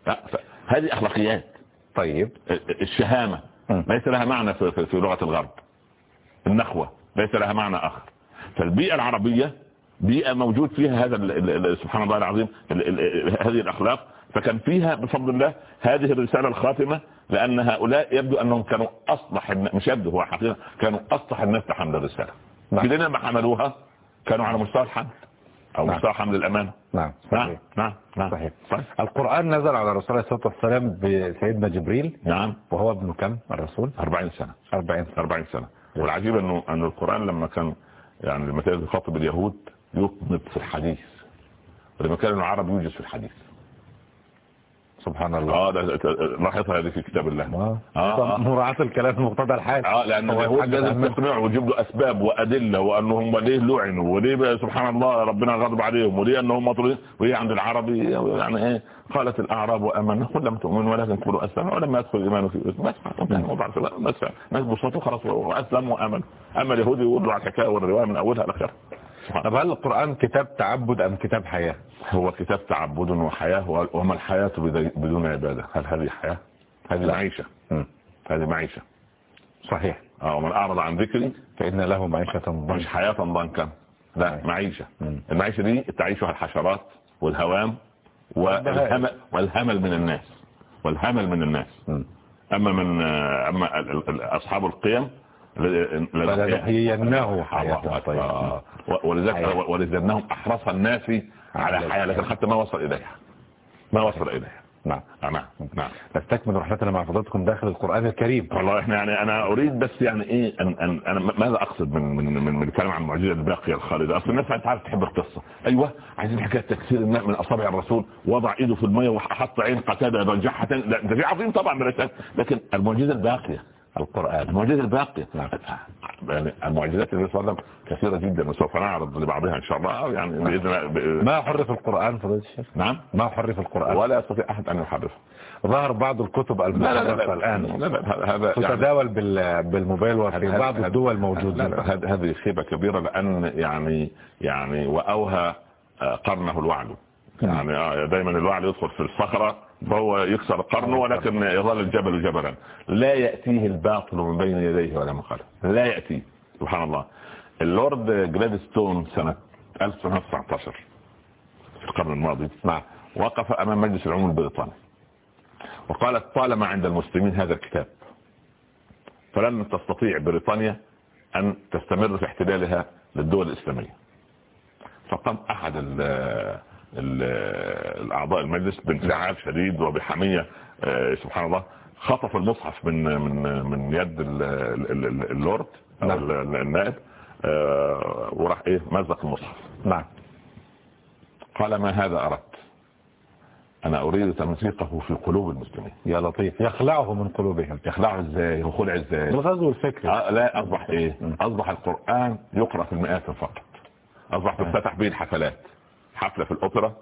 لا، ف- هذه أخلاقيات. طيب. الشهامة. ليس لها معنى في, لغة الغرب. النخوة ليس لها معنى آخر. فالبيئة العربية بيئة موجود فيها هذا سبحان الله العظيم ال- ال- هذه الأخلاق. فكان فيها بفضل الله هذه الرسالة الخاتمة لأن هؤلاء يبدو أنهم كانوا أصلح مش يبدو هو حقيقة كانوا أصلح الناس لحمل الرسالة. نعم. كلنا ما حملوها؟ كانوا على مستوى الحمل. أو نعم. حمل الأمانة. نعم نعم صحيح. نعم نعم. صحيح. صحيح. القرآن نزل على الرسول عليه الصلاة والسلام بسيدنا جبريل نعم. وهو ابن كم؟ الرسول؟ 40 سنة. 40 سنة. 40 سنة. والعجيب انه ان القرآن لما كان يعني لما كان يخاطب اليهود يطنب في الحديث. ولما كان العرب يوجد في الحديث. سبحان الله. آه ده- لاحظها هذه في كتاب الله. آه. آه آه, مراعاة الكلام مقتضى الحال. آه لأن هو اليهود لازم تقنعه ويجيب له أسباب وأدلة وأنهم ليه لعنوا وليه سبحان الله ربنا غضب عليهم وليه أنهم مطرودين وهي عند العربي يعني إيه؟ قالت الأعراب امنا قل لم تؤمنوا ولكن قولوا أسلموا ولما يدخل الإيمان في بس بس ناس بصوته خلاص وأسلموا وأمنوا. أما اليهودي يقول له على الحكاية والرواية من أولها لآخرها. طب هل القرآن كتاب تعبد أم كتاب حياة؟ هو كتاب تعبد وحياة وما الحياة بدون عبادة؟ هل هذه حياة؟ هذه. معيشة. هذه معيشة. صحيح. آه ومن أعرض عن ذكري فإن له معيشة مش ضنكا حياة ضنكا. لا. معيشة. مم. المعيشة دي تعيشها الحشرات والهوام والهمل, والهمل من الناس. والهمل من الناس. مم. أما من آه، أما أصحاب القيم فلنحيينه حياة طيبة. ولذلك أحرص الناس على حياة لكن. حتى ما وصل إليها. ما وصل إليها. نعم. نعم. نعم. نستكمل رحلتنا مع فضلاتكم داخل القرآن الكريم. والله إحنا يعني أنا أريد بس يعني إيه أن أن أنا ماذا أقصد من من من, من الكلام عن المعجزه الباقيه الخالده اصل الناس انت عارف تحب القصة. أيوه عايزين حكاية تكسير الماء من أصابع الرسول. وضع إيده في المية وحط عين قتادة رجعها تاني. لا ده في عظيم طبعا. لكن المعجزة الباقية القرآن. المعجزة الباقية. نعم. يعني المعجزات النبي صلى الله عليه وسلم كثيرة جدا وسوف نعرض لبعضها إن شاء الله يعني بإذن الله. ب- ما حرف القرآن فضيلة الشيخ؟ نعم. ما حرف القرآن؟ ولا يستطيع أحد أن يحرفه. ظهر بعض الكتب المحرفة الآن. لا لا هذا يعني تتداول بال- بالموبايل وفي بعض الدول موجودة. هذه خيبة كبيرة لأن يعني يعني وأوهى قرنه الوعد. يعني آه، دايما الوعد يدخل في الصخرة فهو يكسر قرنه ولكن يظل الجبل جبلا. لا يأتيه الباطل من بين يديه ولا من خلفه. لا يأتيه سبحان الله. اللورد جلادستون سنة 1919 في القرن الماضي. نعم. وقف أمام مجلس العموم البريطاني. وقالت طالما عند المسلمين هذا الكتاب. فلن تستطيع بريطانيا أن تستمر في احتلالها للدول الإسلامية. فقام أحد ال ال الأعضاء المجلس بانفعال شديد وبحمية آه، سبحان الله. خطف المصحف من من من يد ال- ال- ال- اللورد أو نعم. ال- النائب آه، وراح إيه؟ مزق المصحف. نعم. قال ما هذا أردت؟ أنا أريد تمزيقه في قلوب المسلمين. يا لطيف. يخلعه من قلوبهم. يخلعه إزاي؟ وخلع إزاي؟ الغزو الفكري آه لا أصبح إيه؟ أصبح القرآن يقرأ في المئات فقط. أصبح تفتح به الحفلات. حفلة في الأوبرا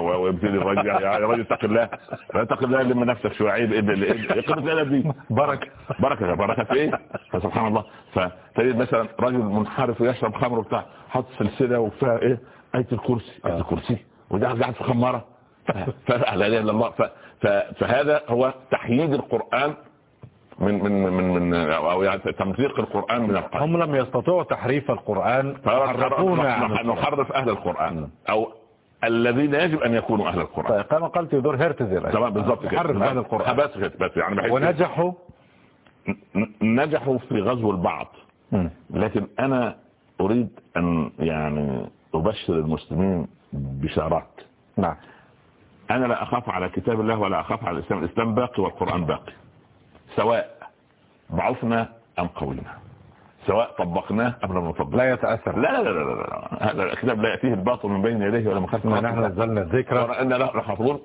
ويبتدي الرجل يا يا رجل اتق الله. اتق الله لما نفسك شوية عيب إيه اللي- إيه إيه قيمة الأدب دي؟ بركة. بركة بركة في إيه؟ فسبحان الله. فتجد مثلا رجل منحرف يشرب خمر وبتاع حط سلسلة وفيها إيه؟ آية الكرسي. آية الكرسي. وده قاعد في خمارة. فلا إله إلا الله. فهذا هو تحييد القرآن من من من من أو يعني تمزيق القرآن من القلب. هم لم يستطيعوا تحريف القرآن. نحرف أهل القرآن. أو الذين يجب أن يكونوا أهل القرآن. طيب كما قال تيودور هرتزل تمام بالظبط كده. حرف أهل القرآن. بس كده بس يعني بحيث ونجحوا. نجحوا في غزو البعض. لكن أنا أريد أن يعني أبشر المسلمين بشارات. نعم. أنا لا أخاف على كتاب الله ولا أخاف على الإسلام. الإسلام باقي والقرآن باقي. سواء ضعفنا أم قوينا. سواء طبقناه أم لم نطبقه لا يتأثر. لا لا لا لا, لا. هذا الكتاب لا يأتيه الباطل من بين يديه ولا من خلفه. ونحن نزلنا الذكر لا حافظون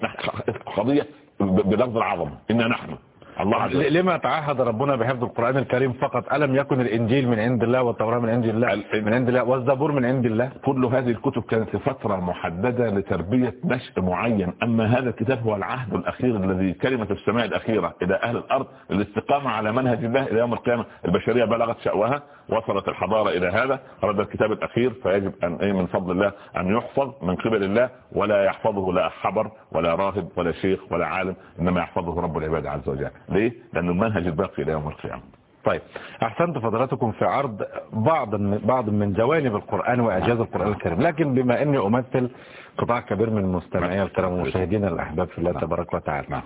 قضية ب- بلفظ العظمة إن نحن. الله عز وجل لما تعهد ربنا بحفظ القرآن الكريم فقط؟ ألم يكن الإنجيل من عند الله والتوراة من عند الله؟ ال- من عند الله. والزبور من عند الله. كل هذه الكتب كانت لفترة محددة لتربية نشء معين. أما هذا الكتاب هو العهد الأخير الذي كلمة السماء الأخيرة إلى أهل الأرض الاستقامة على منهج الله إلى يوم القيامة. البشرية بلغت شأوها وصلت الحضارة إلى هذا. هذا الكتاب الأخير فيجب أن من فضل الله أن يحفظ من قبل الله. ولا يحفظه لا حبر ولا راهب ولا شيخ ولا عالم. إنما يحفظه رب العباد عز وجل. ليه؟ لأن المنهج الباقي إلى يوم القيامة. طيب أحسنت فضلاتكم في عرض بعض من بعض من جوانب القرآن وإعجاز القرآن الكريم. لكن بما أني أمثل قطاع كبير من مستمعي الكرام ومشاهدينا الأحباب في الله تبارك وتعالى. نعم.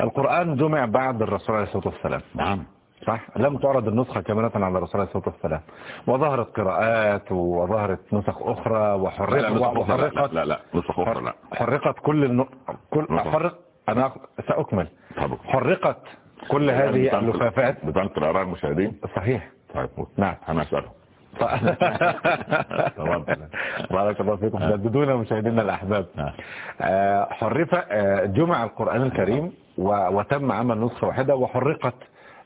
القرآن جمع بعد الرسول عليه الصلاة والسلام. نعم. صح؟ لم تعرض النسخة كاملة على الرسول عليه الصلاة والسلام. وظهرت قراءات وظهرت نسخ أخرى لا لا وحرقت نسخ أخرى لا وحرقت لا لا نسخ أخرى لا. حرقت كل الن... كل نعم. حرق أنا سأكمل. طب. حرقت كل هذه اللفافات. بتنقل آراء المشاهدين؟ صحيح. طيب نعم. أنا أسأله. [LAUGHS] تفضل. بارك الله فيكم. جددونا مشاهدينا الأحباب. نعم. آه، حرف آه، جمع القرآن الكريم وتم عمل نسخة واحدة وحرقت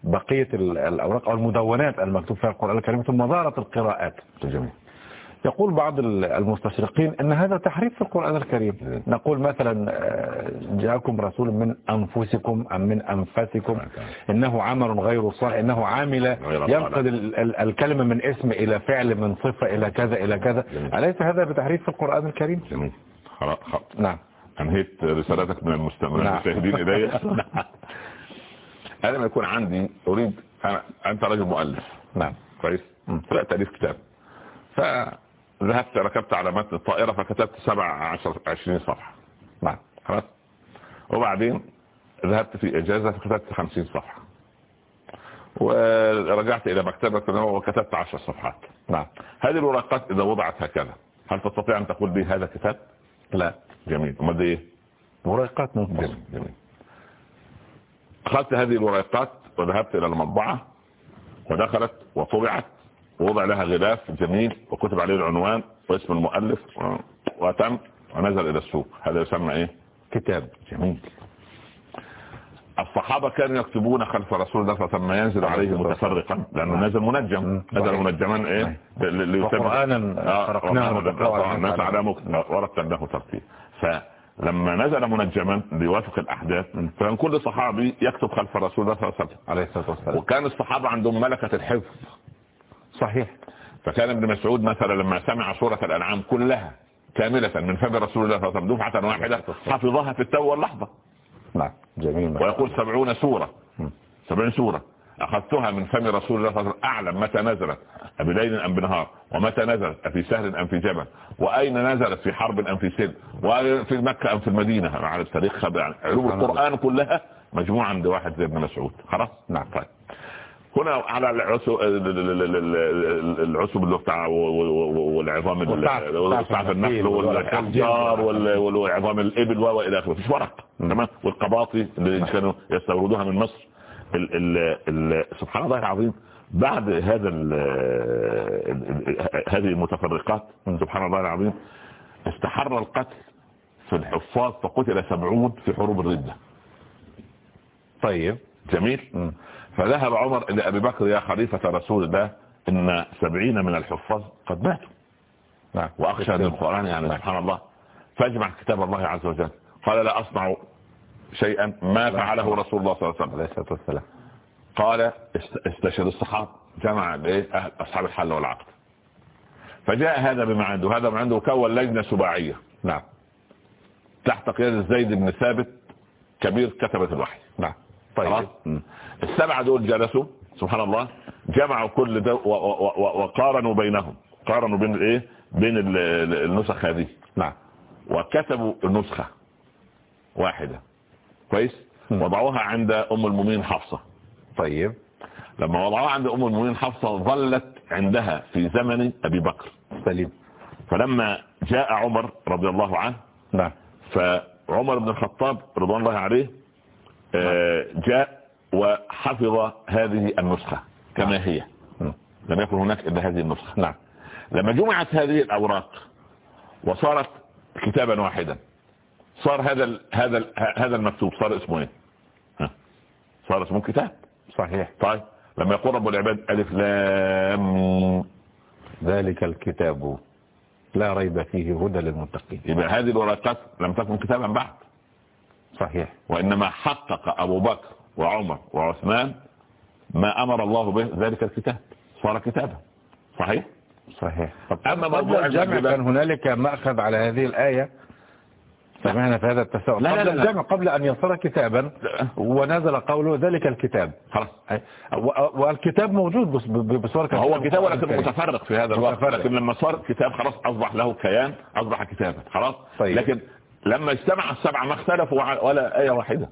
بقية ال- الأوراق أو المدونات المكتوب فيها القرآن الكريم ثم ظهرت القراءات. جميل. يقول بعض ال- المستشرقين إن هذا تحريف في القرآن الكريم. نقول مثلا آه، جاءكم رسول من أنفسكم أم من أنفسكم؟ إنه عمل غير صالح إنه عامل. ينقل ال- ال- الكلمة من اسم إلى فعل من صفة إلى كذا إلى كذا. أليس هذا بتحريف في القرآن الكريم؟ جميل. نعم. أنهيت رسالتك من المستمعين. نعم. المشاهدين إلي. [LAUGHS] أنا لما يكون عندي. أريد أنا أنت رجل مؤلف. نعم. كويس؟ بدات تاليف كتاب. فذهبت ركبت على متن الطائرة فكتبت 17 20 صفحة. نعم خلاص. وبعدين ذهبت في إجازة فكتبت 50 صفحة. ورجعت إلى مكتبة وكتبت 10 صفحات. نعم. هذه الورقات إذا وضعت هكذا هل تستطيع أن تقول لي هذا كتاب؟ لا. جميل. أمال إيه؟ ورقات جميل جميل. أخذت هذه الورقات وذهبت إلى المطبعة ودخلت وطبعت ووضع لها غلاف جميل وكتب عليه العنوان واسم المؤلف وتم ونزل إلى السوق. هذا يسمى إيه؟ كتاب جميل. الصحابة كانوا يكتبون خلف رسول الله صلى الله عليه وسلم ينزل عليه متفرقا لأنه نزل منجم. نزل. منجما إيه؟ ليتم- وقرآنا آه، فرقناه وتقرأه على الناس الناس على مكتب. ورتبناه ترتيب. فلما نزل منجما ليوافق الأحداث فكان كل صحابي يكتب خلف رسول الله صلى الله عليه وسلم. عليه الصلاة والسلام. وكان الصحابة عندهم ملكة الحفظ. صحيح. فكان ابن مسعود مثلا لما سمع سورة الأنعام كلها كاملة من فم رسول الله صلى الله عليه وسلم دفعة واحدة حفظها في التو واللحظة. نعم جميل. ويقول. سبعون سورة. سبعين سورة. أخذتها من فم رسول الله صلى الله عليه وسلم. أعلم متى نزلت. بليل أم بنهار ومتى نزلت. أفي سهل أم في جبل. وأين نزلت؟ في حرب أم في سلم وفي مكة أم في المدينة؟ على التاريخ علوم. القرآن كلها مجموعة عند واحد زي ابن مسعود. خلاص؟ نعم. طيب. هنا على العسب العسب اللي بتاع والعظام ال- والسعف- والسعف السعف النخل النخيل والاحجار وال- وعظام الإبل وإلى آخره. مفيش ورق تمام والقباطي اللي كانوا يستوردوها من مصر ال ال ال سبحان الله العظيم بعد هذا هذه المتفرقات سبحان الله العظيم استحر القتل في الحفاظ فقتل سبعون في حروب الردة. طيب. جميل؟ م. فذهب عمر إلى أبي بكر يا خليفة رسول الله إن سبعين من الحفاظ قد ماتوا. نعم. وأخشى أن القرآن يعني سبحان الله. فاجمع كتاب الله عز وجل. قال لا أصنع شيئا ما فعله رسول الله صلى الله عليه وسلم. قال است- استشهد الصحابة. جمع أصحاب الحل والعقد. فجاء هذا بما عنده. وهذا بما عنده وكون لجنة سباعية. نعم. تحت قيادة زيد بن ثابت كبير كتبة الوحي. نعم. طيب. السبعة دول جلسوا سبحان الله جمعوا كل ده و- و- و- وقارنوا بينهم. قارنوا بين الايه؟ بين ال- ال- النسخ هذه. نعم. وكتبوا النسخة واحدة. كويس. وضعوها عند أم المؤمنين حفصة. طيب. لما وضعوها عند أم المؤمنين حفصة ظلت عندها في زمن أبي بكر. سليم. فلما جاء عمر رضي الله عنه نعم. فعمر بن الخطاب رضوان الله عليه آه، جاء وحفظ هذه النسخة كما هي. م. لم يكن هناك إلا هذه النسخة. نعم. لما جمعت هذه الأوراق وصارت كتابا واحدا صار هذا ال هذا ال هذا المكتوب صار اسمه إيه؟ صار اسمه كتاب. صحيح. طيب. لما يقول رب العباد ألف لام ذلك الكتاب. لا ريب فيه هدى للمتقين. يبقى هذه الورقات لم تكن كتابا بعد. صحيح. وإنما حقق أبو بكر وعمر وعثمان ما أمر الله به ذلك الكتاب صار كتابا. صحيح؟ صحيح. أما قبل موضوع الجمع كان هنالك مأخذ على هذه الآية. سمعنا في هذا التساؤل. لا، قبل لا، لا. الجمع قبل أن يصير كتابا ونزل قوله ذلك الكتاب. خلاص. والكتاب موجود بصورة هو كتاب ولكن. متفرق في هذا الوقت. متفرق. لكن لما صار كتاب خلاص أصبح له كيان أصبح كتابا. خلاص؟ طيب. لكن لما اجتمع السبعة ما اختلفوا ولا آية واحدة.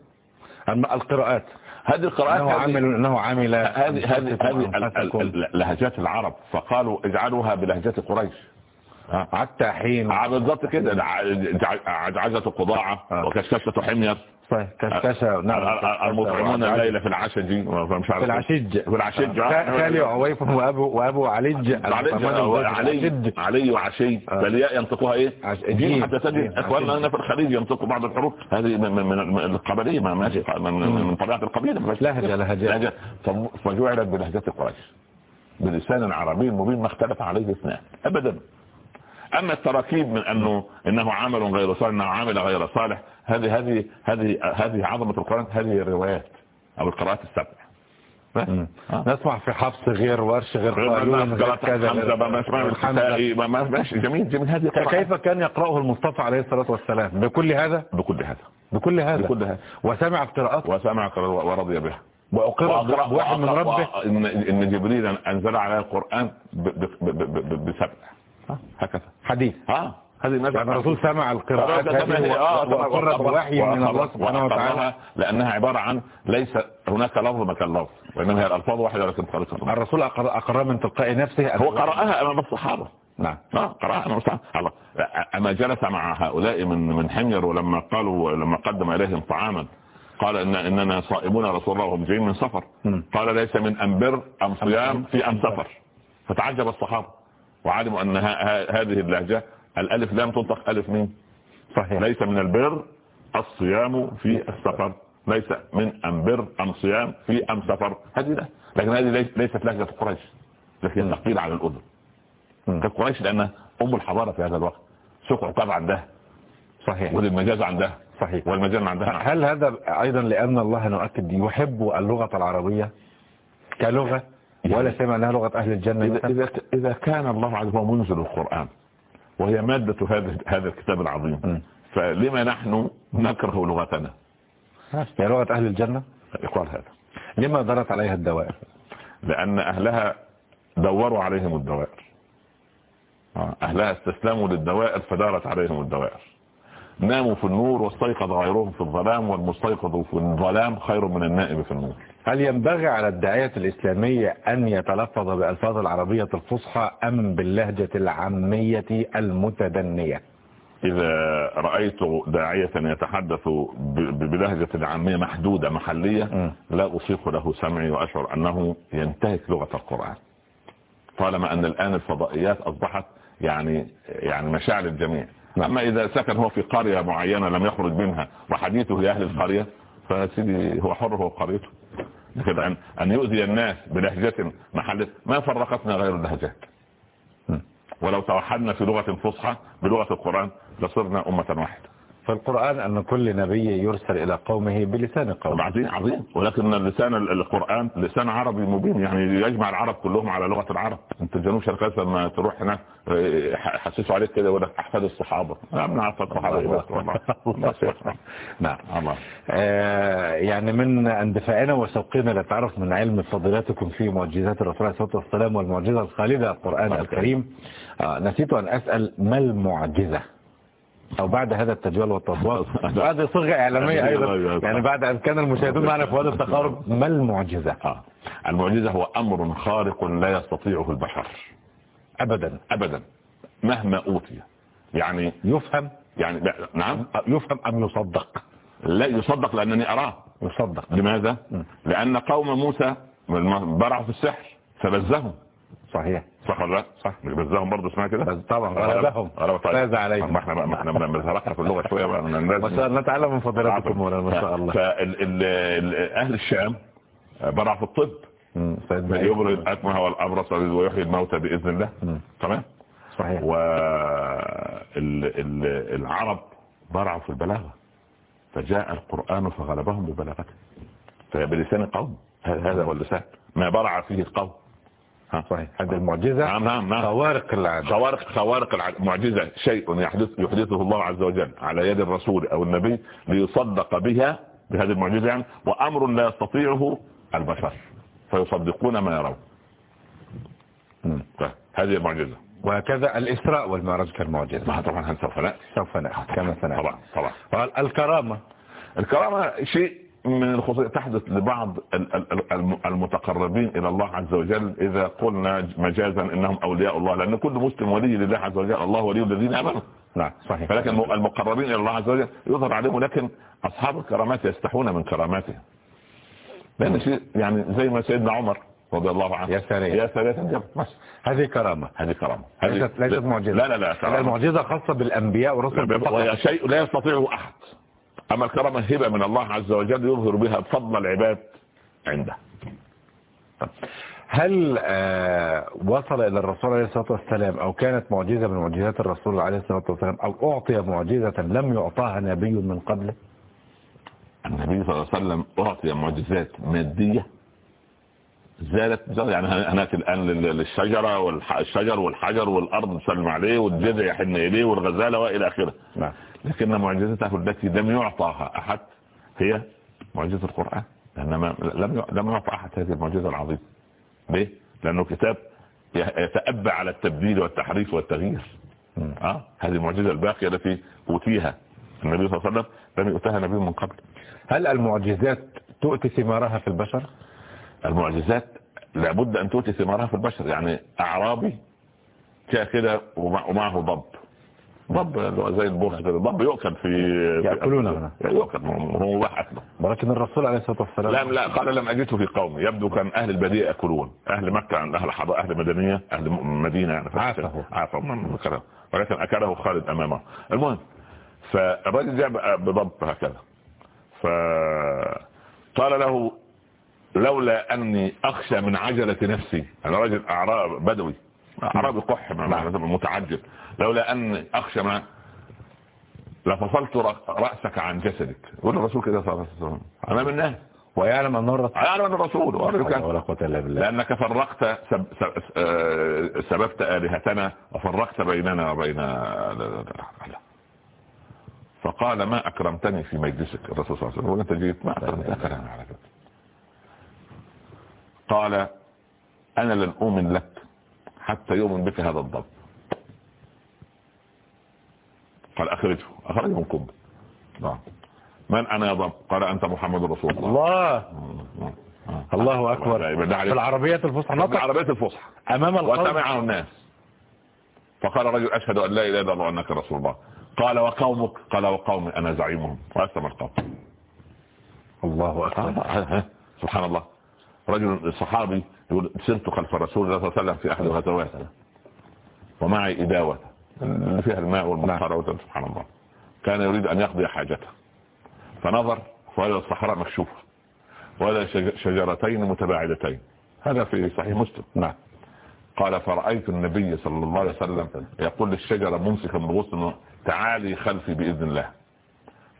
القراءات. هذه القراءات إنه هذه- عامل إنه عامل هذه هذه لهجات العرب. فقالوا اجعلوها بلهجات قريش. حتى حين بالضبط كده. عجعجة قضاعة. وكشكشة حمير صحيح كشكشة نعم كشكشة المطعمون وعجعجة. الليلة في العشج مش عارف في العشج. في العشج خالي وعويف وابو وابو علج علي علي وعشي. آه. فالياء ينطقوها إيه؟ جيم. حتى تجد. أخواننا. هنا في الخليج ينطقوا بعض الحروف. هذه من, القبليه ما ماشي من, طبيعة القبيلة. لهجة ف- فجعلت بلهجة قريش. بلسان عربي مبين ما اختلف عليه اثنان. ابدا. أما التراكيب من أنه إنه عمل غير صالح إنه عمل غير صالح هذه هذه هذه هذه عظمة القرآن هذه الروايات أو القراءات السبع. آه. نسمع في حفص غير ورش غير ما غير كذا ما ما ماشي. جميل جميل. هذه. كيف كان يقرأه المصطفى عليه الصلاة والسلام؟ بكل هذا؟ بكل هذا. بكل هذا. بكل هذا. وسمع القراءات وسمع ورضي بها وأقر بوحي من ربه؟ إن, جبريل أنزل على القرآن بسبع. آه، هكذا. حديث. آه. هذه الناس يعني الرسول سمع القراءات هذه وأقر وأقر- بوحي من الله سبحانه وتعالى. لأنها عبارة عن ليس هناك لفظ مكان لفظ وإنما هي الألفاظ واحدة ولكن طريقة الرسول أقر أقر من تلقاء نفسه هو قرأها أمام الصحابة. نعم. آه الصحابة. الله. أما جلس مع هؤلاء من من حمير ولما قالوا لما قدم إليهم طعاما قال إن إننا صائمون رسول الله وهم جايين من سفر. قال ليس من أم بر أم صيام في أم سفر. فتعجب الصحابة. وعلموا أن هذه اللهجة الألف لام تنطق ألف مين صحيح. ليس من البر الصيام في السفر. ليس من أم بر أم صيام في أم سفر هذه لا. لكن هذه ليس- ليست لهجة قريش. لكن. ثقيلة على. كانت قريش لأنها أم الحضارة في هذا الوقت. سوق عقاب عندها صحيح. والمجاز عندها صحيح. والمجال عندها هل هذا أيضا لأن الله نؤكد يحب اللغة العربية كلغة؟ ولا سمع أنها لغة أهل الجنة إذا؟ إذا, إذا كان الله عز وجل منزل القرآن وهي مادة هذا هذا الكتاب العظيم. فلما نحن نكره لغتنا؟ هي لغة أهل الجنة؟ يقال هذا. لما دارت عليها الدوائر؟ لأن أهلها دوروا عليهم الدوائر. آه، أهلها استسلموا للدوائر فدارت عليهم الدوائر. ناموا في النور واستيقظ غيرهم في الظلام والمستيقظ في الظلام خير من النائم في النور. هل ينبغي على الداعية الإسلامية أن يتلفظ بألفاظ العربية الفصحى أم باللهجة العامية المتدنية؟ إذا رأيت داعية يتحدث بلهجة عامية محدودة محلية. لا أصيق له سمعي وأشعر أنه ينتهك لغة القرآن. طالما أن الآن الفضائيات أصبحت يعني يعني مشاعر الجميع أما إذا سكن هو في قرية معينة لم يخرج منها وحديثه لأهل القرية فسيدي هو حر هو قريته. لكن أن, أن يؤذي الناس بلهجة محلية ما فرقتنا غير اللهجات. ولو توحدنا في لغة فصحى بلغة القرآن لصرنا أمة واحدة. فالقرآن أن كل نبي يرسل إلى قومه بلسان قومه. عظيم عظيم. ولكن لسان ال- القرآن لسان عربي مبين. يعني يجمع العرب كلهم على لغة العرب. أنت جنوب شرق اسيا لما تروح هناك آه، حسسوا عليك كده يقول لك أحفاد الصحابة. الله شيخنا. نعم. الله آه يعني من اندفاعنا وشوقنا للتعرف من علم فضيلتكم في معجزات الرسول عليه الصلاة والسلام والمعجزة الخالدة القرآن الكريم. آه نسيت أن أسأل ما المعجزة؟ أو بعد هذا التجوال والتصوير [LAUGHS] هذه صيغة إعلامية أيضا. يعني بعد أن كان المشاهدون معنا في هذا التقارب ما المعجزة؟ آه. المعجزة هو أمر خارق لا يستطيعه البشر. أبدا. ابدا. مهما أوتي. يعني يفهم؟ يعني لا نعم. يفهم أم يصدق؟ لا يصدق لأنني أراه. يصدق. لماذا؟ م. لأن قوم موسى برعوا في السحر فبزهم صحيح. صح ولا لا؟ صح. مش بزاهم برضه اسمها كده؟ بس طبعا. غلبهم غلبة طيب. فاز عليهم. ما إحنا ما إحنا بنترقى في اللغة شوية بقى. [LAUGHS] ما شاء الله. نتعلم من فضيلتكم مولانا. ما شاء الله. فاهل الشام برع في الطب. يبرد الاكمه والأبرص ويحيي الموتى بإذن الله. تمام؟ صحيح. والعرب برعوا في البلاغة. فجاء القرآن فغلبهم ببلاغته فبلسان قوم هذا هو اللسان. ما برع فيه القوم. صحيح. هذه المعجزة. نعم نعم نعم. خوارق العادة خوارق خوارق الع- معجزة شيء يحدث يحدثه الله عز وجل على يد الرسول أو النبي ليصدق بها بهذه المعجزة يعني وأمر لا يستطيعه البشر. فيصدقون ما يرون. هذه المعجزة. وهكذا الإسراء والمعراج كالمعجزة. ما طبعا هنسوف لا؟ سوف نأخذ كما سنأخذ طبعا طبعا. الكرامة الكرامة شيء من الخصوصية تحدث لبعض ال- ال- الم- المتقربين إلى الله عز وجل إذا قلنا مجازا إنهم أولياء الله لأن كل مسلم ولي لله عز وجل الله ولي الذين آمنوا. نعم. صحيح. فلكن الم- المقربين إلى الله عز وجل يظهر عليهم لكن أصحاب الكرامات يستحون من كراماته لأن شيء يعني زي ما سيدنا عمر رضي الله عنه. يا سريع. يا سريع هذه كرامة. هذه كرامة. ليست ليست معجزة. لا لا لا هذه كرامة المعجزة خاصة بالأنبياء والرسل فقط. شيء لا يستطيعه أحد. أما الكرامة هبة من الله عز وجل يظهر بها فضل العباد عنده. هل آه وصل إلى الرسول عليه الصلاة والسلام أو كانت معجزة من معجزات الرسول عليه الصلاة والسلام أو أعطي معجزة لم يعطاها نبي من قبله؟ النبي صلى الله عليه وسلم أعطي معجزات مادية زالت يعني هنأتي الآن لل- للشجرة والشجر والحجر والأرض تسلم عليه والجذع يحن إليه والغزالة وإلى آخره. نعم. لكن معجزته التي لم يعطاها أحد. هي معجزة القرآن. لأنما لم لم يعطى أحد هذه المعجزة العظيمة. ليه؟ لأنه كتاب يتأبى على التبديل والتحريف والتغيير. آه؟ هذه المعجزة الباقية التي أوتيها النبي صلى الله عليه وسلم لم يؤتها نبي من قبل. هل المعجزات تؤتي ثمارها في البشر؟ المعجزات لابد أن تؤتي ثمارها في البشر يعني أعرابي جاء كده ومع- ومعه ضب. ضب زي البرص كده ضب يؤكل في يأكلونه. يؤكل هو اكله ولكن الرسول عليه الصلاة والسلام لا لا قال لم أجده في قومي. يبدو كان أهل البديع يأكلون. أهل مكة عند أهل حضاره أهل مدنية أهل م- مدينة يعني. عافه. عافه. ولكن أكله خالد أمامه. المهم فالراجل جاء بضب هكذا. فقال له لولا أني أخشى من عجلة نفسي. أنا راجل أعراب بدوي. اعرابي قح متعجب. لولا أني أخشى من لفصلت ر- رأسك عن جسدك. يقول الرسول كده صلى الله عليه وسلم. امام الناس ويعلم أن الرسول أعلم أن الرسول. لأنك فرقت سب سب آه، سببت آلهتنا وفرقت بيننا وبين فقال ما أكرمتني في مجلسك؟ الرسول صلى الله عليه وسلم. وأنت جيت ما أكرمتك. أنا على كده قال أنا لن أؤمن لك حتى يؤمن بك هذا الضب. قال أخرجه. أخرجه من كب نعم. من أنا يا ضب؟ قال أنت محمد رسول الله. الله. آه. الله ده في. العربية الفصحى نطق عربية الفصحى. أمام القوم. وسمعه الناس. فقال رجل أشهد أن لا إله إلا الله وأنك رسول الله. قال وقومك؟ قال وقومي أنا زعيمهم. وأسلم القوم. الله أكبر. سبحان الله. رجل صحابي يقول سرت خلف الرسول صلى الله عليه وسلم في أحد الغزوات. ومعي إداوة. اللي فيها الماء والمطر سبحان الله. كان يريد أن يقضي حاجته. فنظر فوجد الصحراء مكشوفة. وهذا شج- شجرتين متباعدتين. هذا في صحيح مسلم. نعم. قال فرأيت النبي صلى الله عليه وسلم يقول للشجرة ممسكا بغصن تعالي خلفي بإذن الله.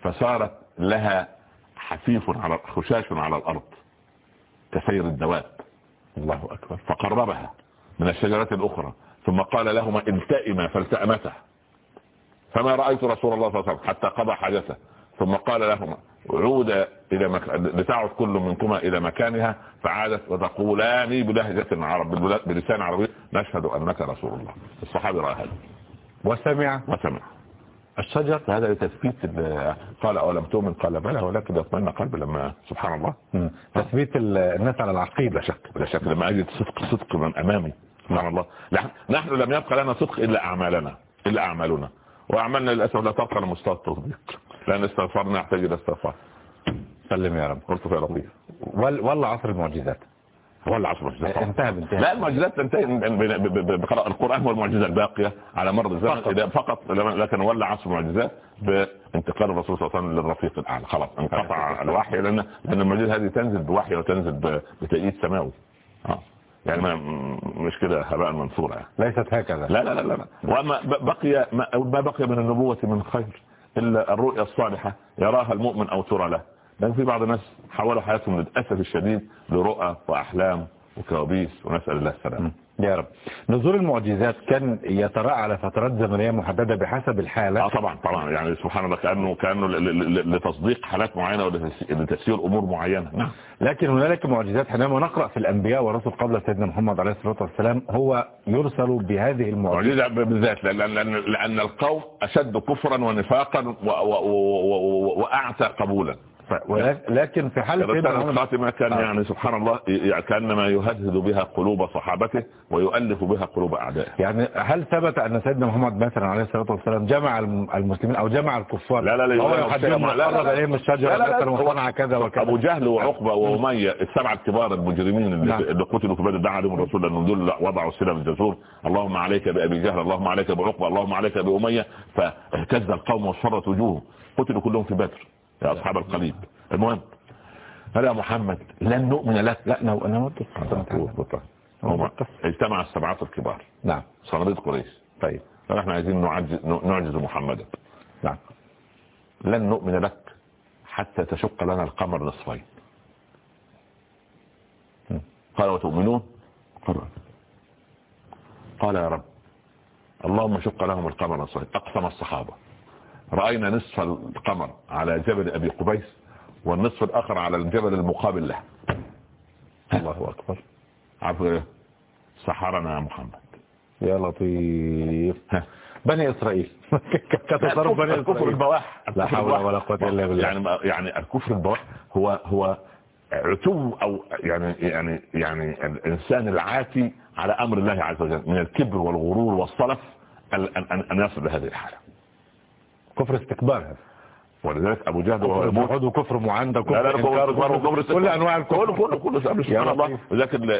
فصارت لها حفيف على خشاش على الأرض. كسير الدواب الله أكبر. فقربها من الشجرة الأخرى. ثم قال لهما التئما فالتأمتا. فما رأيت رسول الله صلى الله عليه وسلم حتى قضى حاجته. ثم قال لهما عودا إلى مك... لتعد كل منكما إلى مكانها فعادت وتقولان بلهجة عرب بلسان عربي نشهد أنك رسول الله. الصحابي رأى هذا. وسمع. وسمع. الشجر فهذا لتثبيت ال- قال أولم تؤمن قال بلى ولكن يطمئن قلبي لما سبحان الله. مم. تثبيت ال- الناس على العقيدة بلا شك بلا شك لما أجد صدق صدق من أمامي سبحان الله. نحن- لم يبقى لنا صدق إلا أعمالنا إلا أعمالنا. وأعمالنا للأسف لا تبقى لمستوى التصديق لأن استغفرنا يحتاج إلى استغفار. سلم يا رب. قلت لطيف. وال- والله عصر المعجزات. ولا عصر المعجزات طبعاً. انتهى لا المعجزات تنتهي بقراءة القرآن هو المعجزة الباقية على مر الزمن فقط. لكن ولا عصر المعجزات بانتقال الرسول صلى الله عليه وسلم للرفيق الأعلى خلاص انقطع [LAUGHS] الوحي لأن لأن المعجزة هذه تنزل بوحي وتنزل بتأييد سماوي آه. يعني ما مش كده هباء منثورا يعني. ليست هكذا لا لا لا لا وما ب- بقي ما ما بقي من النبوة من خير إلا الرؤيا الصالحة يراها المؤمن أو ترى له لأن في بعض الناس حولوا حياتهم للأسف الشديد لرؤى وأحلام وكوابيس ونسأل الله السلامة. يا رب. نزول المعجزات كان يتراءى على فترات زمنية محددة بحسب الحالة. آه طبعا طبعا. يعني سبحان الله كأنه كأنه ل- ل- ل- لتصديق حالات معينة ولتس- لتفسير أمور معينة. نعم. لكن هنالك معجزات حينما نقرأ في الأنبياء والرسل قبل سيدنا محمد عليه الصلاة والسلام هو يرسل بهذه المعجزات معجزة بالذات لأن لأن لأن القوم أشد كفرا ونفاقا و- و- و- و- وأعتى قبولا. لكن في حالة محمد الخاتمة كان آه. يعني سبحان الله يعني كأنما يهدد بها قلوب صحابته ويؤلف بها قلوب أعدائه. يعني هل ثبت أن سيدنا محمد مثلا عليه الصلاة والسلام جمع الم- المسلمين أو جمع الكفار؟ لا لا لا هو. إليهم الشجرة. مثلا وصنع كذا وكذا. جهل وعقبة وأمية السبعه الكبار المجرمين اللي, نعم. اللي قتلوا في بدر دعا عليهم الرسول أن دول وضعوا السلم الجسور. اللهم عليك بأبي جهل اللهم عليك بعقبة اللهم عليك بأمية. فاهتز القوم واصفرت وجوههم. قتلوا كلهم في بدر. يا أصحاب القليب. المهم قال يا محمد لن نؤمن لك. لا أنا أنا هم اجتمع السبعات الكبار. نعم. صناديق قريش. طيب. إحنا عايزين نعجز, نعجز محمدا. نعم. لن نؤمن لك حتى تشق لنا القمر نصفين. قال وتؤمنون؟ قال قال يا رب اللهم شق لهم القمر نصفين. أقسم الصحابة. رأينا نصف القمر على جبل أبي قبيس والنصف الآخر على الجبل المقابل له. الله أكبر. إيه سحرنا يا محمد. يا لطيف. بني إسرائيل. [LAUGHS] كتصرف بني الكفر البواح. لا حول ولا قوة إلا بالله. يعني يعني الكفر البواح هو هو عتو أو يعني يعني يعني الإنسان العاتي على أمر الله عز وجل من الكبر والغرور والصلف أن يصل لهذه الحالة. كفر استكبار ولذلك أبو جهل وهو يموت. وكفر معاندة لا لا كفر لا إنكار كفر- كفر- كفر- كل أنواع الكفر. كله كله كله سبحان الله.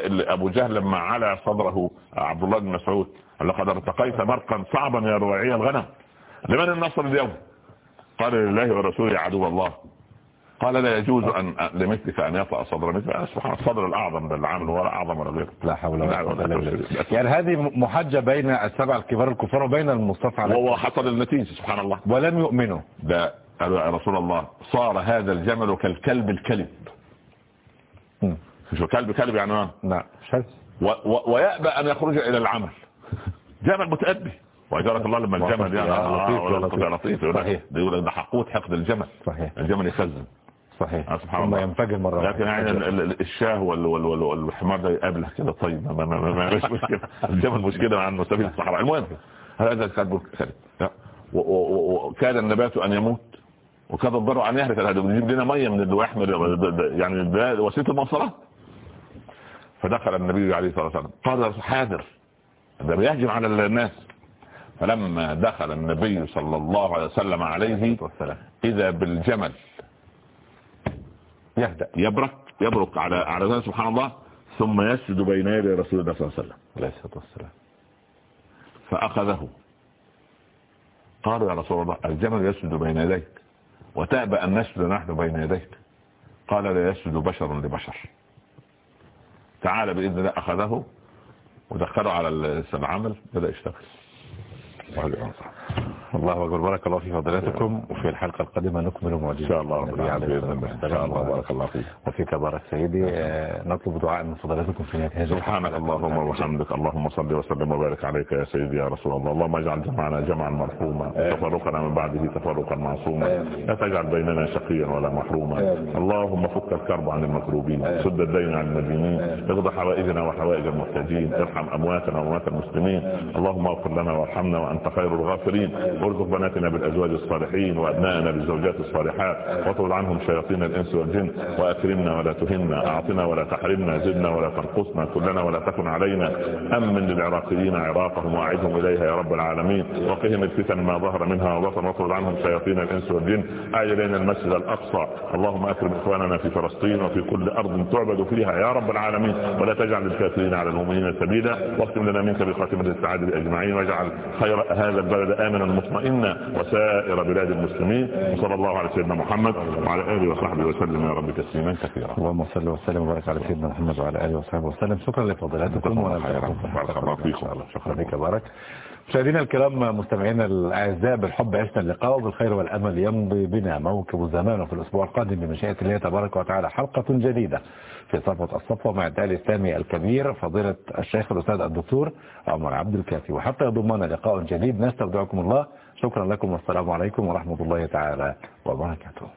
ال- أبو جهل لما على صدره عبد الله بن مسعود قال لقد ارتقيت مرقا صعبا يا رواعي الغنم. لمن النصر اليوم؟ قال لله ورسوله عدو الله. قال لا يجوز ان لمثلك أن يطأ صدر مثل سبحان الصدر الأعظم ده العامل ولا اعظم ولا غيره لا حول ولا لا، قوة إلا بالله. [LAUGHS] يعني هذه محجة بين السبع الكبار الكفار وبين المصطفى عليه وهو حصل النتيجة سبحان الله. ولم يؤمنوا. ده يا رسول الله صار هذا الجمل كالكلب الكلب. مش كلب كلب يعني ما و و ويأبى أن يخرج إلى العمل. جمل متأدي. وأجرك الله لما الجمل يعني آه، لطيف، لطيف. لطيف. ده حقود حقد الجمل. صحيح. الجمل يخزن. صحيح. آه، سبحان الله. ينفجر مرة لكن يعني ال- ال- الشاه وال- وال- وال- والحمار ده يقابله كده. طيب ما ما ما ما- مش مشكلة. [LAUGHS] مع المستفيد الصحراء. المهم هذا و- و- وكاد النبات أن يموت؟ وكاد الضرع أن يهلك هذا بيجيب لنا مية من ده- يعني ده وسيلة المواصلات. فدخل النبي عليه الصلاة والسلام. قال حاذر. ده بيهجم على الناس. فلما دخل النبي صلى الله عليه وسلم عليه إذا بالجمل يهدأ يبرك يبرك على على ذلك سبحان الله ثم يسجد بين يدي رسول الله صلى الله عليه وسلم. عليه الصلاة والسلام. فأخذه. قالوا يا رسول الله الجمل يسجد بين يديك وتأبى أن نسجد نحن بين يديك. قال لا يسجد بشر لبشر. تعالى بإذن الله أخذه ودخله على العمل بدأ يشتغل. الله أكبر. بارك الله في فضيلتكم وفي الحلقة القادمة نكمل معجزة إن شاء الله بإذن الله. إن شاء. الله. بارك الله فيك. وفيك بارك سيدي. آه، نطلب دعاء من فضيلتكم في نهاية هذه سبحانك. اللهم وبحمدك. اللهم صل وسلم وبارك عليك يا سيدي يا رسول الله. اللهم اجعل جمعنا جمعا مرحوما. تفرقنا من بعده تفرقا معصوما. لا تجعل بيننا شقيا ولا محروما. اللهم فك الكرب عن المكروبين. سد الدين عن المدينين. اغض حوائجنا وحوائج المحتاجين. ارحم أمواتنا وأموات المسلمين. اللهم اغفر لنا وارحمنا وأنت خير الغافرين. وارزق بناتنا بالأزواج الصالحين وأبنائنا بالزوجات الصالحات. واطرد عنهم شياطين الإنس والجن وأكرمنا ولا تهنا. أعطنا ولا تحرمنا. زدنا ولا تنقصنا. كلنا ولا تكن علينا. أمن للعراقيين عراقهم وأعدهم إليها يا رب العالمين. وقهم الفتن ما ظهر منها وبطن. واطرد عنهم شياطين الإنس والجن. اعد إلينا المسجد الأقصى. اللهم أكرم إخواننا في فلسطين وفي كل أرض تعبد فيها يا رب العالمين. ولا تجعل الكافرين على المؤمنين سبيلا. واختم لنا منك بخاتمة السعاده أجمعين. واجعل خير هذا البلد آمنا مطمئنا وسائر بلاد المسلمين. وصلى الله على سيدنا محمد وعلى آله وصحبه وسلم. يا رب تسليما كثيرا. اللهم صل وسلم وبارك على سيدنا محمد وعلى آله وصحبه وسلم. شكرا فيكم. شكرا بك بارك. مشاهدينا الكرام مستمعينا الأعزاء بالحب عشنا اللقاء وبالخير والأمل يمضي بنا موكب زمان وفي الأسبوع القادم بمشيئة الله تبارك وتعالى حلقة جديدة. في صفوه الصفوه مع الداعي الاسلامي الكبير فضيلة الشيخ الأستاذ الدكتور عمر عبد الكافي. وحتى يضمنا لقاء جديد نستودعكم الله. شكرا لكم والسلام عليكم ورحمة الله تعالى وبركاته.